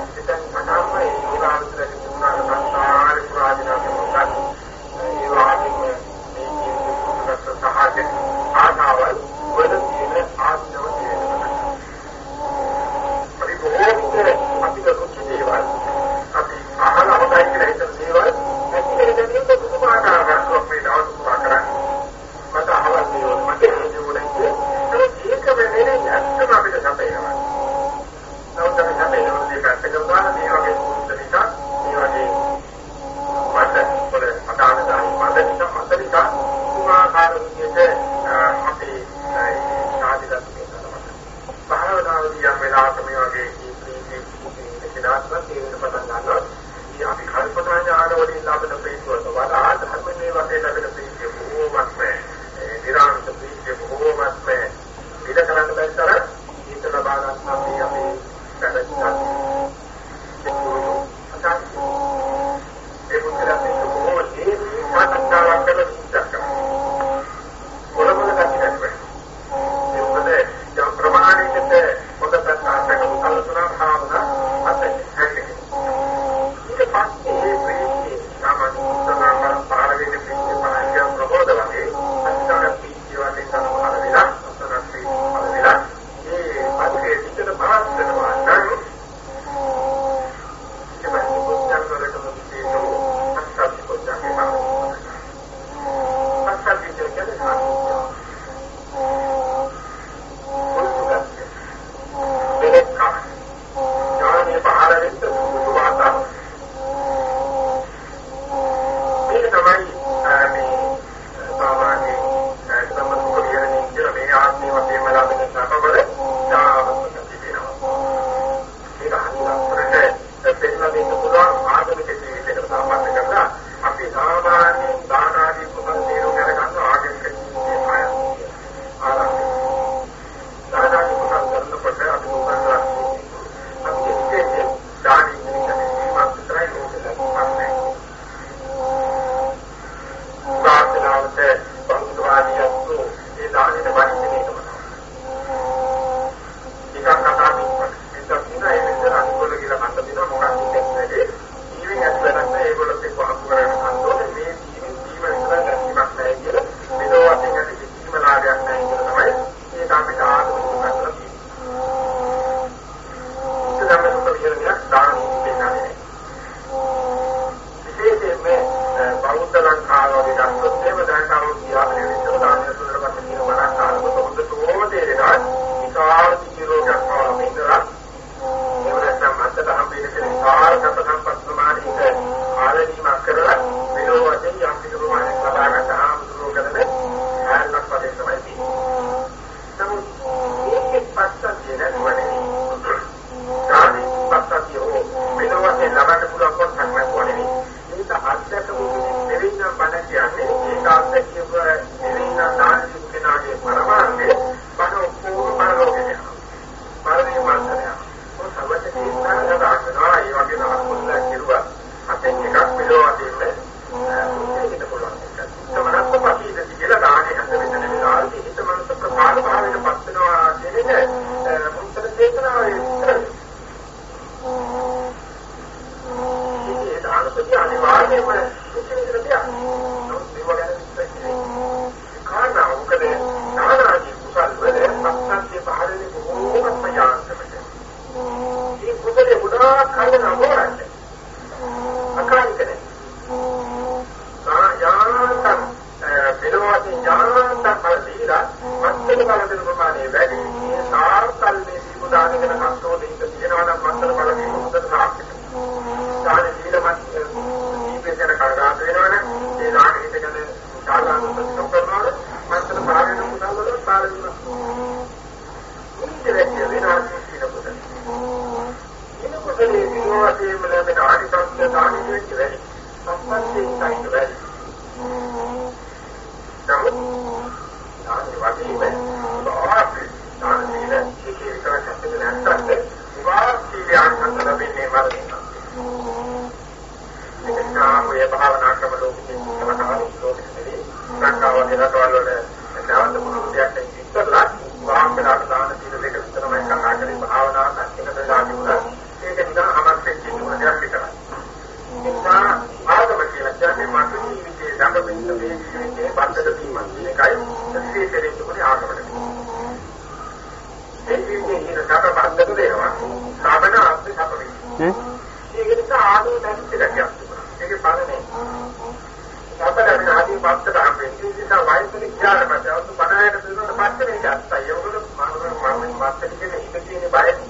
මත්තකේ ඉඳ තියෙන බය.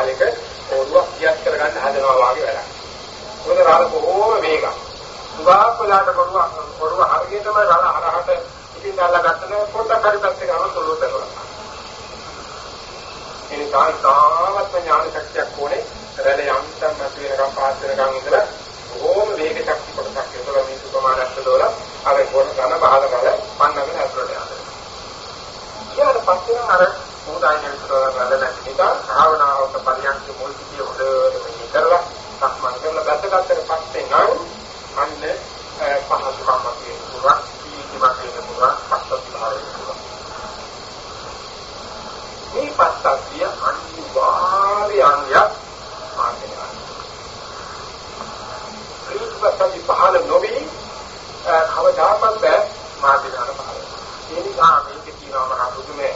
කාලෙක ඕරුවක් කියත් කරගන්න හදනවා වාගේ වැඩක්. මොකද රාල බොහෝම වේගක්. සුභාක් වෙලාට බොරුව බොරුව හරියටම රාල හරහට ඉතින් දැල්ලා ගත්තම පොඩක් හරි පැත්තේ ගන්න පුළුවන් කරනවා. ඒ නිසා තාමත් ඥාන ශක්තියක් ඕනේ. රැළ යම්තම් නැති වෙනකම් පාස් වෙනකම් ඉඳලා ඕම වේග ශක්ති කොටසක් යොදලා මේ සුපමානස්ස දොර අර ගොන ගන්න බහල බල පන්නගෙන ඇතුළට යනවා. ඊට පස්සේ නම් අර සෝදායන කරවල නිසා භාවනාවක පරියන්ක මුල් සිටිය හොඳට මෙහි කරලා සක්මන් කරන ගතකට පස්සේ නම් අන්න පහසුකම් ඇති වෙනවා ජීවිතයක් වෙන පුළුවන් පස්සක්කාරය පුළුවන්. මේ පස්සක්තිය අනිවාර්ය අංගයක් මාර්ගය ප්‍රතිපත්ති පහළ නොවි කවදාකවත් බෑ මාර්ගය පහළ. ඒ නිසා මේක කියනවා මහා බුදුමේ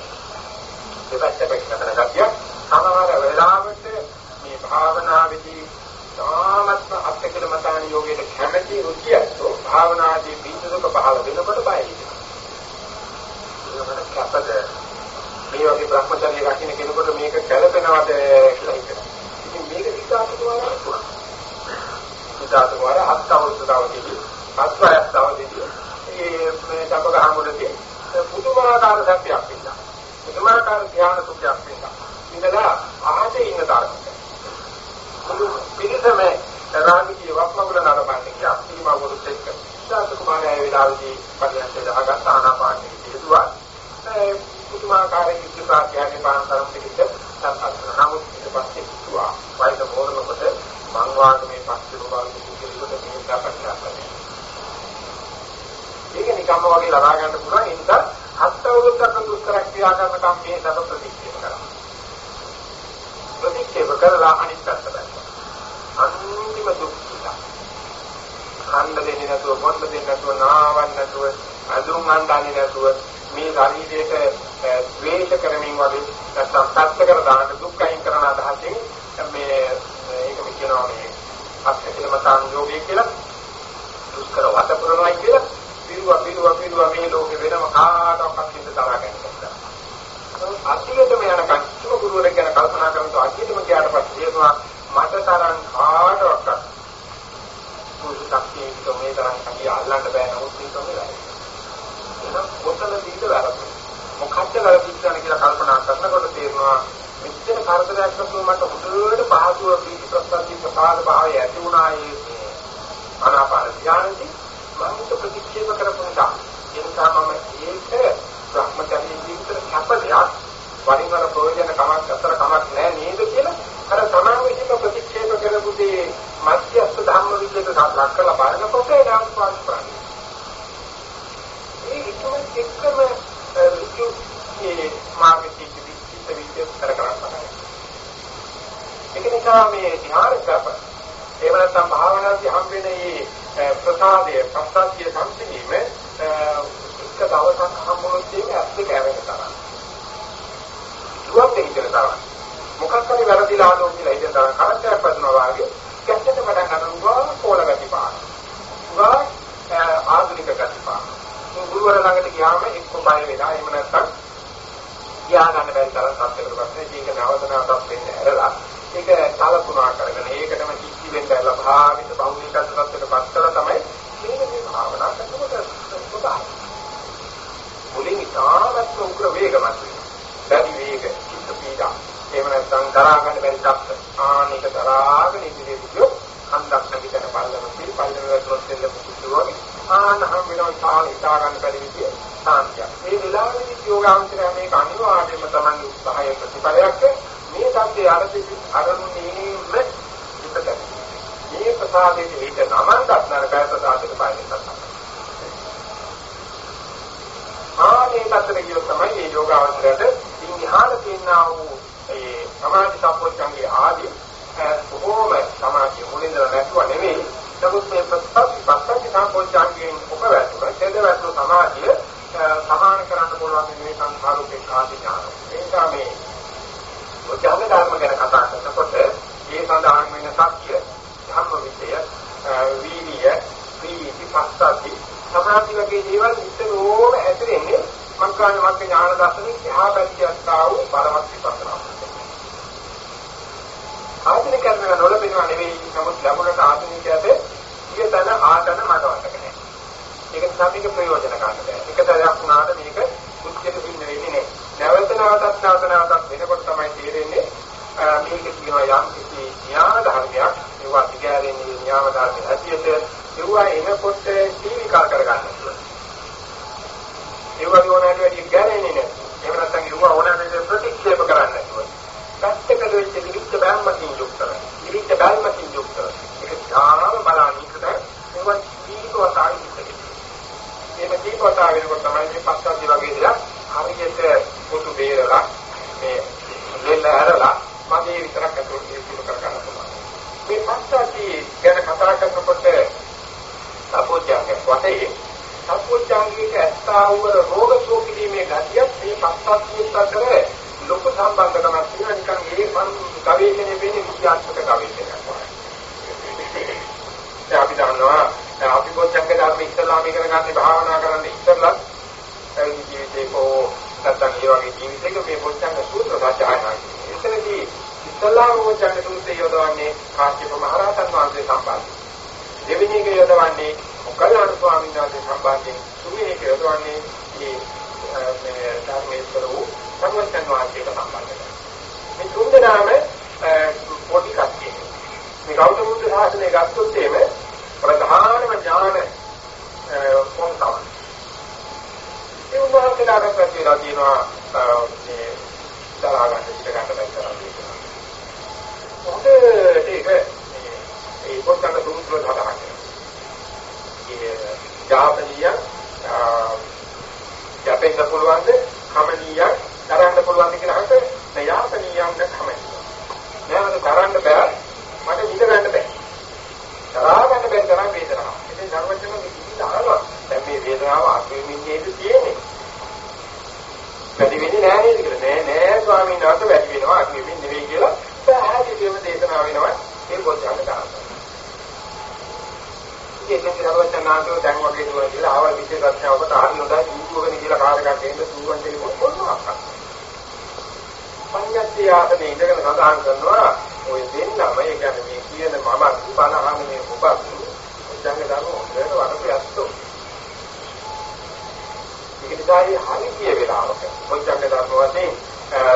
දෙපැත්ත පැත්තකට ගතිය සමහර වෙලාවට මේ භාවනාවේදී තාමත්ම අත්කල මතාන යෝගයේ කැමැති රුචියත් භාවනාදී බීජක පහළ වෙනකොට බය හිතෙනවා. ඒකට කැපද මේ වගේ භ්‍රමචර්ය රකින්න කෙනෙකුට මේක කැළපෙනවද කියලා හිතනවා. ඉතින් මේක විකාශකවම පුළුවන්. විකාශකවර හත් අවුරුද්දකදී හත් වයස්සකදී ඒ මේ තපගහමුලදී පුදුමාකාර සත්‍යයක් ඉන්නවා. පුදුමාකාර ධ්‍යාන සුඛයක් ඉන්නවා. ඉඳලා අහසේ ඉන්න තරමට. මුළු පිළිසම රාගී වක්මගුල නරඹන්නේ කියා සීමා වරුත් එක්ක. ඊට කුමාරයා වේලාවේදී පරියන්තේ දහගත් ආනාපානෙ කියදුවා. ඒ පුදුමාකාර ඉස්පාක්‍යයේ පාන්තරම් පිළිච්ච සම්පන්න නමුත් ඊට පස්සේ කිව්වා. වයිද මොනකොට මං වාගේ මේ පස්සේ රෝගාලු කිසිලෙකට මේක අපට කරන්නේ. ඒක නිකම්ම වගේ ලබා ගන්න පුළුවන් ඒ නිසා හත් අවුරුද්දක් දුෂ්කර ක්‍රියා කරනකම් මේ සබ ප්‍රතික්ෂේප කරනවා. ප්‍රතික්ෂේප කරලා අනිත් පැත්ත බැලුවා. අන්තිම දුක් විඳා. කන්න දෙන්නේ නැතුව, පොත් දෙන්නේ නැතුව, නාවන්න නැතුව, අඳුම් අඳන්නේ නැතුව මේ ශරීරයට ද්වේෂ කරමින් වගේ නැත්නම් සත්‍ය කර දාන්න දුක් අයින් කරන අදහසින් මේ ඒක කියනවා මේ අත්‍යවශ්‍යම සංයෝගය කියලා දුෂ්කර වට පුරනවා කියලා පිරුවා පිරුවා පිරුවා මේ ලෝකේ වෙනම කාටවත් හිත තරහ ගන්නවා. අතියටම යන කච්චම ගුරුවරයෙක් ගැන කල්පනා කරනකොට අතියටම ගියාට පස්සේ තේරෙනවා මට තරම් කාටවත් පුරුදු ශක්තිය මේ තරම් කතිය අල්ලන්න බෑ නමුත් මේක වෙලා. එහෙනම් කොතනදීද වැරද්ද? මොකක්ද වැරදිච්චාන කියලා කල්පනා කරනකොට තේරෙනවා මෙච්චර කරදරයක් නැතුව මට හොඳට පහසුව ප්‍රීති ප්‍රසන්නී ප්‍රසාද භාවය ඇති වුණා ඒ අනාපාන ධ්‍යානෙදී මම ප්‍රතික්ෂේප කරපු නිසා ඒ නිසා මම ඒක භ්‍රමචර්ය ජීවිතේ කැපදයක් වරින් වර ප්‍රයෝජන කමක් අතර කමක් නැහැ නේද කියලා අර තමන් විසින් ප්‍රතික්ෂේප කරපු දේ මධ්‍යස්ථ ධම්ම විද්‍යට ලක් කරලා බලනකොට ඒ නම් පාස් කරන්නේ. ඒ ඉක්ම එක්කම ඍජු මේ මාර්ගයේ විචිත විද්‍ය කර කරන්නේ. ඒක නිසා මේ ධ්‍යාන කප එහෙම නැත්නම් භාවනාවේ හම් වෙන මේ ප්‍රසාදය ප්‍රසාදිය සම්පීම එක දවසක් හම්බුනොත් ඒක ඇත්ත කැවෙන තරම්. සුවක් දෙහිතර තරම්. මොකක් හරි වැරදිලා ආනෝ කියලා ඉතින් තරම් කරත්තයක් පදිනවා වගේ කැච්චෙට පටන් ගන්නවා කොල ගති පාන. උගා ආධුනික ගති පාන. ගුරුවර ළඟට ගියාම එක්ක බය වෙලා එහෙම නැත්නම් ගියා ගන්න බැරි තරම් සත්‍යකට පස්සේ ඒක නැවත නැවතත් වෙන්නේ ඇරලා ඒක සලකුණා කරගෙන ඒකටම කිච්චි වෙන්න ඇරලා භාවිත බෞද්ධිකත්වයට පත් කරලා තමයි මේක මේ භාවනා කරනකොට පොතයි. මුලින් ඉතාමත් උග්‍ර වේගමත් වෙනවා. දැඩි වේග, චිත්ත පීඩා. එහෙම නැත්නම් දරා ගන්න බැරි තත්ත්ව. ආනික දරාගෙන ඉඳී සිටියෝ හන්දක් නැගිටින පල්ලම පිළි පල්ලම වලට දෙන්න පුදුරුවනි. ආන හැම වෙලාවෙම තාල හිතා ගන්න බැරි විදිය සාන්තිය. මේ වෙලාවේදී යෝගාන්තරය මේක අනිවාර්යයෙන්ම Taman උත්සාහය ප්‍රතිඵලයක්. මේ සත්‍යය අරදී අරමුණේම ඉපදෙන. මේ ප්‍රසාදයේ හිත නමන්වත් නරකය ප්‍රසාදයට පාන්නේ නැහැ. ආනේ තත්ත්වෙ කියල තමයි මේ යෝගාවචරයට ඉන්හිහාන තියෙනා වූ ඒ සමාධි සම්පෝෂණයේ ආදී බොහෝම සමාධිය මුලින්ද නැතුව නෙමෙයි නමුත් මේ ප්‍රත්‍යක්ෂ සම්පෝෂණයෙන් උපවැටුන ඡේදවැටු සමාධිය සමාන කරන්න පුළුවන් මේ සංඛාරෝපේ කාදී ඥාන. ඒක මේ ඔච්චර ධර්ම ගැන කතා කරනකොට මේ සඳහන් වෙන සත්‍ය ධම්ම විද්‍ය වීර්ය ප්‍රීති පස්සති සමාධි වගේ දේවල් නිතරම ඇතිරෙන්නේ මංකාන මග්ග ඥාන දර්ශනේ එහා පැත්තට ආව බලවත් විපස්සනා. ආධුනිකයන් නොලබෙනවා නෙවෙයි නමුත් ලැබුණට ආධුනිකයට ඊතන ආතන මතවන්නක නැහැ. ඒක නිසා මේක ප්‍රයෝජන ගන්න බෑ. එක තැනක් වුණාට මේක මුත්‍යෙට පින්න වෙන්නේ නැහැ. නැවත නැවතත් නැවත නැවතත් වෙනකොට තමයි තේරෙන්නේ මේක කියනවා යම් කිසි ඥාන ධර්මයක් ඒවා දිගෑරෙන්නේ ඥාන ධර්මයක් ඇතියට ඒවා එනකොට සීවිකා කරගන්න පුළුවන්. ඒවා ඕනෑම වැඩි ගැරෙන්නේ නැහැ. එහෙම නැත්නම් ඒවා ඕනෑම ප්‍රතික්ෂේප කරන්න නැතුව. පැත්තකට වෙච්ච නිවිච්ච බෑම්මකින් යුක්තව. නිවිච්ච බෑම්මකින් යුක්තව. ඒක ධාරාව බලන්නේකට ඒවා දීපවතායි ඉන්නේ. මේ දීපවතාව වෙනකොට තමයි මේ පස්සද්ධි වගේ දේවල් හරියට පොතු බේරලා මේ දෙන්න ඇරලා මගේ විතරක් අතුරු ඉස්සුර කර ගන්න පුළුවන්. මේ පස්සද්ධි ගැන කතා කරනකොට අපෝඥාක වතේ සත්පුරුෂාංගික ඇත්තා වූ රෝග සෝපිදීමේ ගතියක් මේ පස්සක්තියත් අතර ලොකු සම්බන්ධකමක් තියෙනවා නිකන් ඒ මන් ගවේෂණය වෙන්නේ විද්‍යාත්මක ගවේෂණයක් වගේ. දැන් අපි දන්නවා අපි පොච්චංග ධර්ම ඉස්ලාම ඉගෙන ගන්න භාවනා කරන්න ඉස්සරලා ජීවිතේ කෝ නැත්නම් ඒ වගේ ජීවිතයක මේ පොච්චංග සූත්‍ර රචනා එතනදී ඉස්ලාම පොච්චංග සූත්‍රය යොදවන්නේ කාශ්‍යප මහ රහතන් වහන්සේ සම්බන්ධ. දෙවෙනි එක යොදවන්නේ මොකල්ලාන ස්වාමීන් වහන්සේ සම්බන්ධයෙන් තුන්වෙනි එක යොදවන්නේ මේ ධර්මේශ්වර වූ සර්වඥ වාක්‍යයට සම්බන්ධ මේ තුන් දෙනාම පොඩි කට්ටිය. මේ ගෞතම බුදු සාසනය ගත්තොත් එimhe ප්‍රධානම ඥාන කොන් තමයි. ඒ උන්වහන්සේලාට ප්‍රතිලා තියෙනවා මේ දරාගන්න පිට ගන්න බැහැ කියලා කියනවා. හොඳට ඒක ඒ පොත්කට දුරුතුර හදාගන්න. ඒ ජාතනීය යපෙන්න පුළුවන්ද කමනීය කරන්න පුළුවන්ද කියලා අහකට නයාතනීයං කමනීය. නෑමද කරන්න බෑ මට විඳ ගන්න බෑ. තරහා ගන්න බැරි තරම් වේදනාවක්. ඉතින් ධර්මචර්ම කිසිද අහනවා. දැන් මේ වේදනාව අත්විඳින්නේද තියෙන්නේ. වැඩි වෙන්නේ නෑ නේද කියලා. නෑ නෑ ස්වාමීන් වහන්සේ වැඩි වෙනවා අත්විඳින්න නෙවෙයි කියලා පැහැදිලිවම දේශනා වෙනවා. ඒ පොතේ අහකට. ඉතින් දරුවචනාන්තෝ දැන් වගේ දුවන කියලා ආවල් විශේෂ රචනාවකට ආරි හොඳයි දුරුවගෙන කියලා කාර්යයක් දෙන්න දුරුවන් දෙන්න මොනවාක් පඤ්ඤාත්ති ආසනේ ඉඳගෙන සඳහන් කරනවා ඔය දෙන්නම ඒ කියන්නේ මේ කියන මම බණහන මේ ඔබ උච්චංග ධර්ම හොඳට වරපු යස්සෝ ඒක නිසායි හරිය වෙලාවක උච්චංග ධර්ම වශයෙන්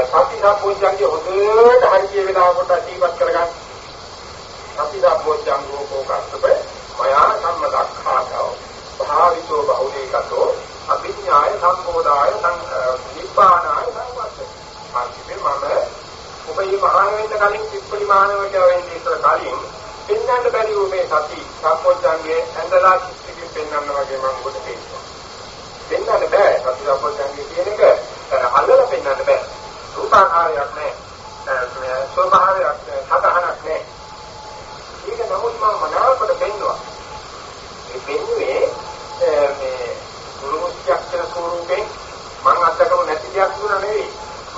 සති සම්පූර්ණංගේ හොඳට හරිය වෙලාවකට අටීපත් කරගන්න. සති සම්පූර්ණංගෝ කෝකස්සබේ මයා සම්මදක්ඛාතෝ භාවිතෝ බහුලීකතෝ අභිඥාය සම්බෝධාය නිබ්බානාය සංවත්තේ ආකිපේ මම ඔබ මේ මහාන වෙන්න කලින් පිප්පලිමානවට වෙන්නේ ඉතල කලින් පෙන්වන්න බැරි වූ මේ සති සම්පෝඥංගේ ඇඳලා කිසිකින් පෙන්වන්න වගේ මම ඔබට කියනවා පෙන්වන්න බෑ සති සම්පෝඥංගේ කියන එක. අල්ලලා පෙන්වන්න බෑ. රූපාකාරයක් නෑ. ස්වභාවයක් සතහනක් නෑ. ඒක නමුත් මම මනාවකට පෙන්නවා. මේ පෙන්ුවේ මේ ගුරුමුඛ්‍යක්ෂර ස්වරූපයෙන් මම අත්දකම නැති දෙයක් නුනා නෙවෙයි.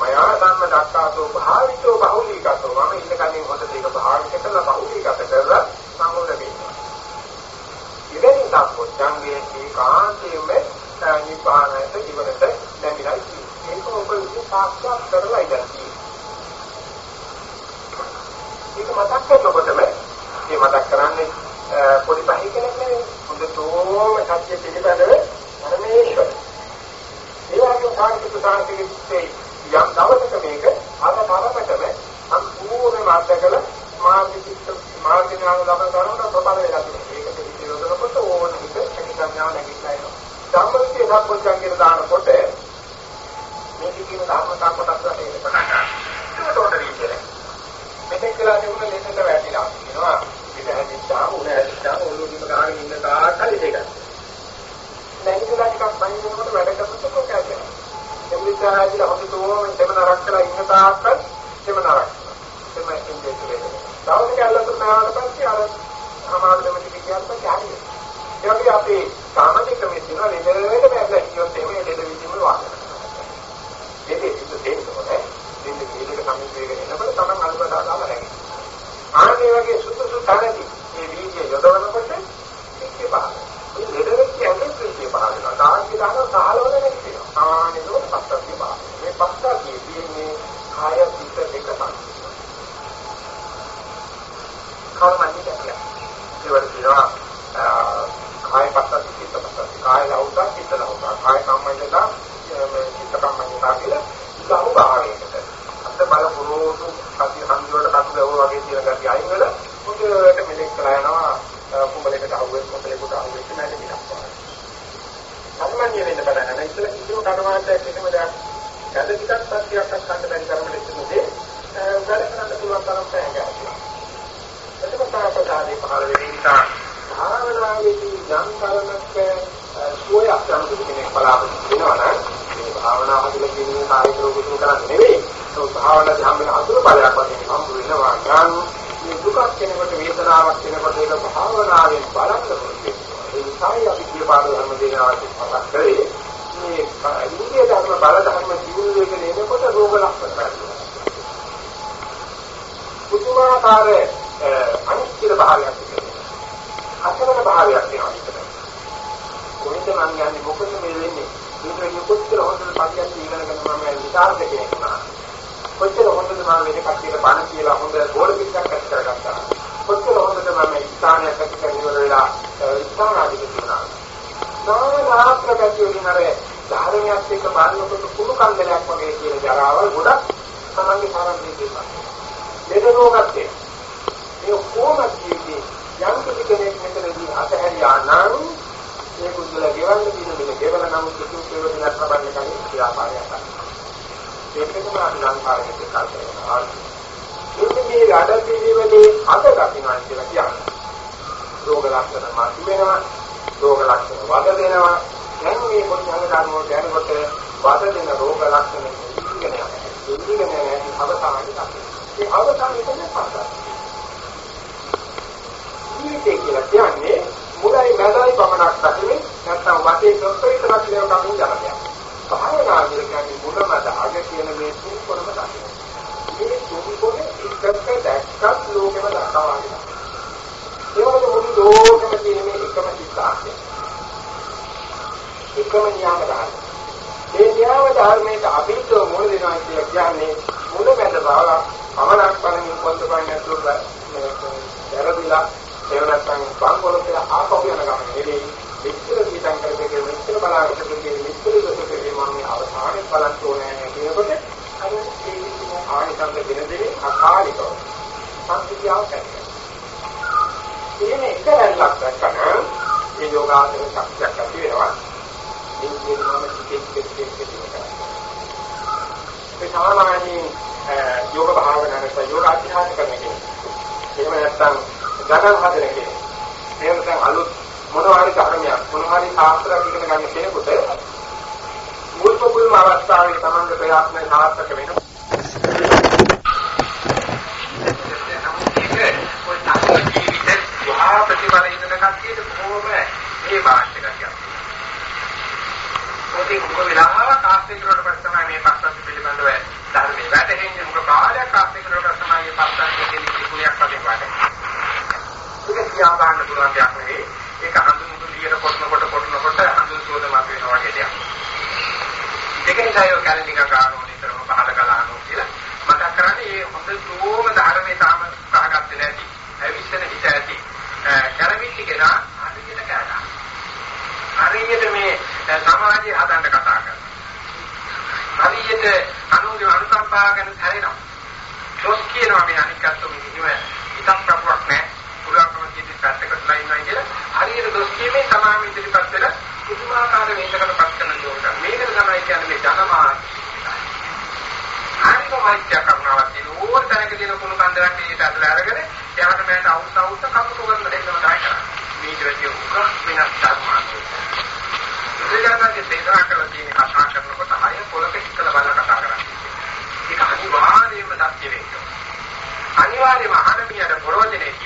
මයා ධම්ම දක්කාතෝ භාවිතෝ බහුලීකතෝ මම ඉන්න කලින් හොත දෙක භාවිත කරලා බහුලීකත කරලා සම්මුල වෙනවා. ඉතින් සම්පොච්චංගේ ඒකාන්තයෙන්ම නිපානයට ජීවිතයට දැමිලා ඒක ඔබ විසින් සාක්ෂාත් කරලා ඉඳී. ඒක මතක් කරනකොටම මේ මතක් කරන්නේ පොඩි පහයි කෙනෙක් නෙවෙයි. හොඳටම සත්‍ය පිළිබඳව පරමේශ්වර. ඒ වගේම සාහිත්‍ය සාහිත්‍යයේ යම් දවසක මේක ආතතරකටම සම්පූර්ණ මාර්ගකල මාර්ගික මාර්ග ඥාන ලබන කරන ප්‍රබල වෙලා තියෙනවා. ඒක පිළිවෙලකට ඕන විට ශනිකඥාන නැගිටලා එනවා. ධම්මවිචේ සම්පූර්ණ දානකොට මේක කියන ධර්මතා කොටස් වලට එන්න පටන් ගන්නවා. ඒකට උඩ විදියට. මෙතෙක් කියලා තිබුණ ලෙසට වැටිලා. කියනවා පිට හැදිච්චා උණ හැදිච්චා ඔළුවේම ගහගෙන ඉන්න තාක්කල් දෙක. දැන් ඉතලා ටිකක් බයිනකොට වැඩ කරනකොට කොහොමද? එම්නිසා හැදිලා හොඳටම දෙමන රක් කරලා ඉන්න තාක්කල් දෙමන රක්. දෙමන ඉන්නේ ඉන්නේ. තවද කැලලතු නාවට පස්සේ අර සමාජ දෙමති කියන්න පස්සේ ඒ වගේ අපේ සාමාජික මේ දින ලෙඩරේට බැලලා කියොත් එමේ ලෙඩ විදිහම වාසන. දෙන්නේ ඉතින් දෙන්නෝනේ. දෙන්නේ මේකට සමීප වෙගෙන එනකොට තමයි අල්පදා දාලා නැගෙන්නේ. ආන්නේ වගේ සුදුසු තැනදී මේ වීර්ය යොදවනකොට ඒකේ පහළ. මේ ලෙඩෙක් කියන්නේ ප්‍රීතිය පහළ වෙනවා. තාක්ෂි දාන සහලවල නැති වෙනවා. ආන්නේ නෝ පස්සක්තිය පහළ. මේ පස්සක්තිය කියන්නේ කාය පිට දෙක තමයි. කර්මන්නේ කියන්නේ. ඒවල කියනවා කාය පස්සක්තිය පිට පස්සක්තිය. කාය ලෞතා පිට ලෞතා. කාය කම්මඤ්ඤතා චිත්ත කම්මඤ්ඤතා කියලා සමු භාවයකට. අත බල පුරෝසු කටි හන්දිවට කටු ගැවුවා වගේ තියෙන ගැටි අයින් වෙලා මුදේට මෙලෙක් කළා යනවා කුඹලයකට අහුවෙත් කුඹලයකට අහුවෙත් නැහැ නේද? සම්මාන්‍ය වෙන්න පටන් ගන්න. ඉතල කිසිම කටවාදයක් කිසිම දෙයක් ගැද ටිකක් සත්‍යයක් ගන්න බැරි තරමට ඉතිමුදේ වැඩ කරන්න පුළුවන් තරම් පැහැදිලි. එතකොට තාපසාදී පහළ වෙන නිසා භාවනාවේදී යම් තරමක සුවයක් ගන්න කෙනෙක් බලාපොරොත්තු වෙනවා නම් මේ භාවනාව හදලා කියන්නේ කායික රෝග දුරු කරන්නේ නෙවෙයි. ඒක භාවනාවේ හැම වෙලාවෙම අතුරු බලයක් වශයෙන් හම්බ වෙනවා. ඥාන මේ දුකක් කෙනෙකුට වේදනාවක් කෙනෙකුට ඒක භාවනාවෙන් බලන්න පුළුවන්. ඒ නිසායි අපි කියපාර ධර්ම දෙන අවශ්‍ය මතක් කරේ මේ ඉන්දිය ධර්ම බල ධර්ම ජීවු වෙගෙන එනකොට රෝග ලක්ෂණ කරනවා. පුදුමාකාර අනිත්‍ය භාවයක් තියෙනවා. අසරණ භාවයක් තියෙනවා. කොහෙද මං යන්නේ මොකද මේ වෙන්නේ? මේක කොච්චර හොඳට පරියන්ක ඉගෙනගෙන මම විචාරක කෙනෙක් වුණා. කොච්චර හොඳද මම මේ කට්ටියට බණ කියලා හොඳ ගෝල පිටක් ඇති කරගත්තා. කොච්චර හොඳද මම ස්ථානයක් ඇති කරගෙන ඉවර වෙලා ස්ථානාධිපති වුණා. සාමාන්‍යයෙන් වලින් අර ධාරණයක් එක්ක බලනකොට කුණු කන්දලයක් වගේ කියන ජරාවල් ගොඩක් තමන්ගේ සාරම්භයේ තියෙනවා. ලෙඩ රෝගත් මේ කොහොමද කියන්නේ යම් කිසි කෙනෙක් මෙතනදී අතහැරියා නම් ඒ කුසල ගෙවන්න තියෙන මේක ගෙවල නමුත් කිසිම ප්‍රයෝජනයක් ලබන්න කලින් ව්‍යාපාරයක් කරනවා. ඒකකම අපි ලංකාවේ කතා කරනවා. මේක මේ වැඩ පිළිවෙලේ අද දකින්නවා කියලා කියන්නේ. රෝග ලක්ෂණ මාතු වෙනවා. රෝග ලක්ෂණ වද දෙනවා. දැන් මේ පොත්වල ධර්මවල යනකොට වද දෙන රෝග ලක්ෂණ ඉගෙන යනවා. ඉගෙන යන අවසානයේ තමයි. ඒ අවසානයේ තමයි පාඩම. ජීවිතය කියලා කියන්නේ මුලයි මැදයි පමණක් දකින්නේ නැත්නම් වටේ ප්‍රොෆෙසර් කියලා කමින් යනවා. භාවනා කියන්නේ මුල මැද අග කියන මේ තුන් කොටම දකින්න. මේ තුන් කොට එකක දැක්කත් ලෝකෙම දක්වාගෙන. ඒ වගේ මුළු ලෝකෙම තියෙන මේ එකම සිද්ධාර්ථය. එකම න්‍යාම ධර්ම. මේ න්‍යාම ධර්මයට අභිතව මුල දෙනවා කියන්නේ මුල මැද බව පමණක් බලමින් පොතපන්නේ නැතුව මේ වැරදිලා එහෙම නැත්නම් බංගොලොත් ආපහු යන ගමන නෙවෙයි මෙච්චර දීතං කරපේ මෙච්චර බලාගෙන ඉන්නේ මෙච්චර දොස්තරේ මම අවසානයේ බලන්න ඕනේ කියනකොට අර ඒ කිසිම ආනිසංස දෙන දෙන්නේ අකාලිකව සංසිද්ධියක් කරනවා එහෙම එක රැල්ලක් දැක්කම මේ යෝගාසන ශක්තියක් ඇති වෙනවා. මේ කියනම ටිකෙක් ටිකෙක් ටිකෙක් ඒ සාමාන්‍යයෙන් යෝග භාවනාවේ යෝග අධ්‍යාත්ම කරන කෙනෙක්. එහෙම නැත්නම් ගණන් හදන කෙනෙක්. එහෙම නැත්නම් අලුත් මොනවා හරි ධර්මයක් මොනවා හරි ශාස්ත්‍රයක් ඉගෙන ගන්න කෙනෙකුට මුල් පොකුල්ම අවස්ථාවේ තමන්ගේ ප්‍රයත්න සාර්ථක වෙනවා. ප්‍රතිඵල ඉන්න කට්ටියට කොහොම මේ වාස්තික කියන්නේ. මොකද මොකද වෙලාවක් ආස්තික කරනකොට පස්සේ තමයි මේ පස්සත් පිළිබඳව ධර්මයේ වැටෙන්නේ මොකද කාලයක් ආස්තික කරනකොට තමයි මේ පස්සත් කියන්නේ කුණයක් වගේ වැටෙන්නේ. ඒක කියා ගන්න පුළුවන් දෙයක් නෙවෙයි. ඒක හඳුන් දුලියට කොටනකොට කොටනකොට හඳුන් සෝද මත වෙනවා වගේ දෙයක්. ඒක නිසා ඒක කැලණික ගානෝ නිතරම පහල කළානෝ කියලා මතක් කරන්නේ මේ හොඳ ධර්මයේ තාම පහගත්තේ නැති. අවිස්සන හිත ඇති. කැරමිච්ච කෙනා හරියට කරගන්න. හරියට මේ සමාජය හදන්න කතා කරනවා. හරියට අනුන්ගේ අනුකම්පා ගැන හැරෙනවා. දොස් කියනවා මේ අනික් අත්තු මෙහෙම හිතක් ප්‍රපුවක් නැහැ. පුළුවන්කම තියෙන පැත්තකටලා ඉන්නවා කියලා හරියට දොස් කියමේ තමාම ඉදිරිපත් වෙලා පුදුමාකාර වේදකටපත් කරන ලෝකයක්. මේකට තමයි කියන්නේ මේ ජනමාන. හරිම මෛත්‍රිය කරුණාවක් තියෙන ඕන තැනක තියෙන කුණු කන්දරක් එකට අදලා අරගෙන එයාට මට අවුත් අවුත් කපුටු කරන දෙන්නම තමයි කරන්නේ. මේ විදිහට උගක් වෙනස් ධර්මාන්ත. බුදුරජාණන්ගේ දේශනා කරලා තියෙන කතා කරනකොට අය පොලක හිතලා බලලා කතා කරන්නේ. ඒක අනිවාර්යයෙන්ම සත්‍ය වෙන්න. අනිවාර්යයෙන්ම අහන මියට ප්‍රෝජනේ තියෙනවා.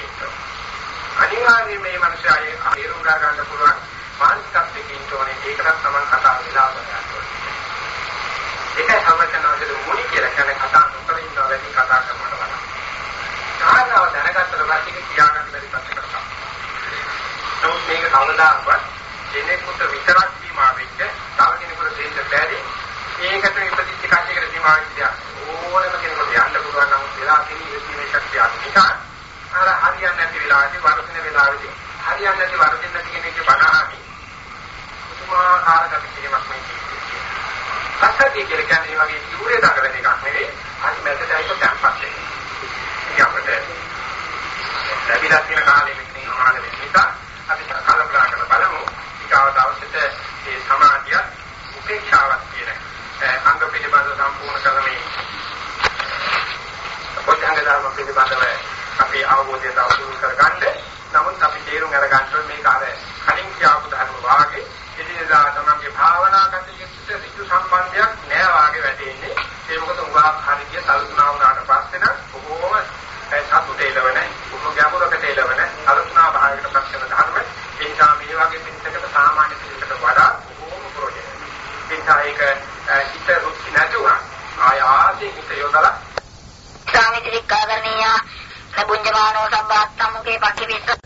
අනිවාර්යයෙන් මේ මනුස්සයාගේ තේරුම් ගන්න පුළුවන් මානසිකත්වයක ඉන්න ඕනේ. ඒකවත් තමයි කතා වෙලා බලන්න ඒකයි සමචනාවේ මුනි කියලා කියන්නේ කතා නොකර ඉන්නවා වැඩි කතා කරනවට වඩා. කාරණාව දැනගත්තට පස්සේ කියාගන්න බැරි පැත්තකට නමුත් මේක කවදාවත් කෙනෙකුට විතරක් සීමා වෙච්ච තව කෙනෙකුට දෙන්න බැරි ඒකට ඉපදිච්ච කටයකට සීමා වෙච්ච ඕනම කෙනෙකුට යන්න පුළුවන් නම් වෙලා තියෙන ඉතිමේ ශක්තියක් නිසා අර හරියන්නේ නැති වෙලාවදී වරදින වෙලාවදී හරියන්නේ නැති වරදින නැති කෙනෙක්ගේ බණහාමි පුදුමාකාර කපිටීමක් මේ කියන්නේ. සත්‍යය කියලා කියන්නේ වගේ ඉුරේ දඟලන එකක් නෙවෙයි. අනිත් මැදට ඒක කැම්පස් එක. ඒක අපිට ලැබිලා තියෙන කාලෙ මෙතන ආහාර වෙන නිසා අපි කලබල කරන බලමු. ඊගාවට අවශ්‍යිත මේ සමාධිය උපේක්ෂාවක් කියන අංග පිළිබඳව සම්පූර්ණ කරන්නේ පොත්හංග ධර්ම පිළිබඳව අපේ අවබෝධය තවදුරටත් කරගන්න. නමුත් අපි තේරුම් අරගන්න ඕනේ මේක අර කලින් කියපු ධර්ම වාගේ එදිනෙදා තමයි භාවනා කටයුත්තට සිදු සම්බන්ධයක් නෑ වාගේ වැටෙන්නේ. ඒ මොකද උගා හරිය සල්ුණා වුණාට පස්සේ නම් බොහෝම සතුට එළවෙන, බොහෝ ගැඹුරකට එළවෙන අලුත්නා භාවයකට පත් වෙන ධර්ම. ඒ නිසා මේ වගේ සම්බාත්තම්මගේ පටිවිස්ස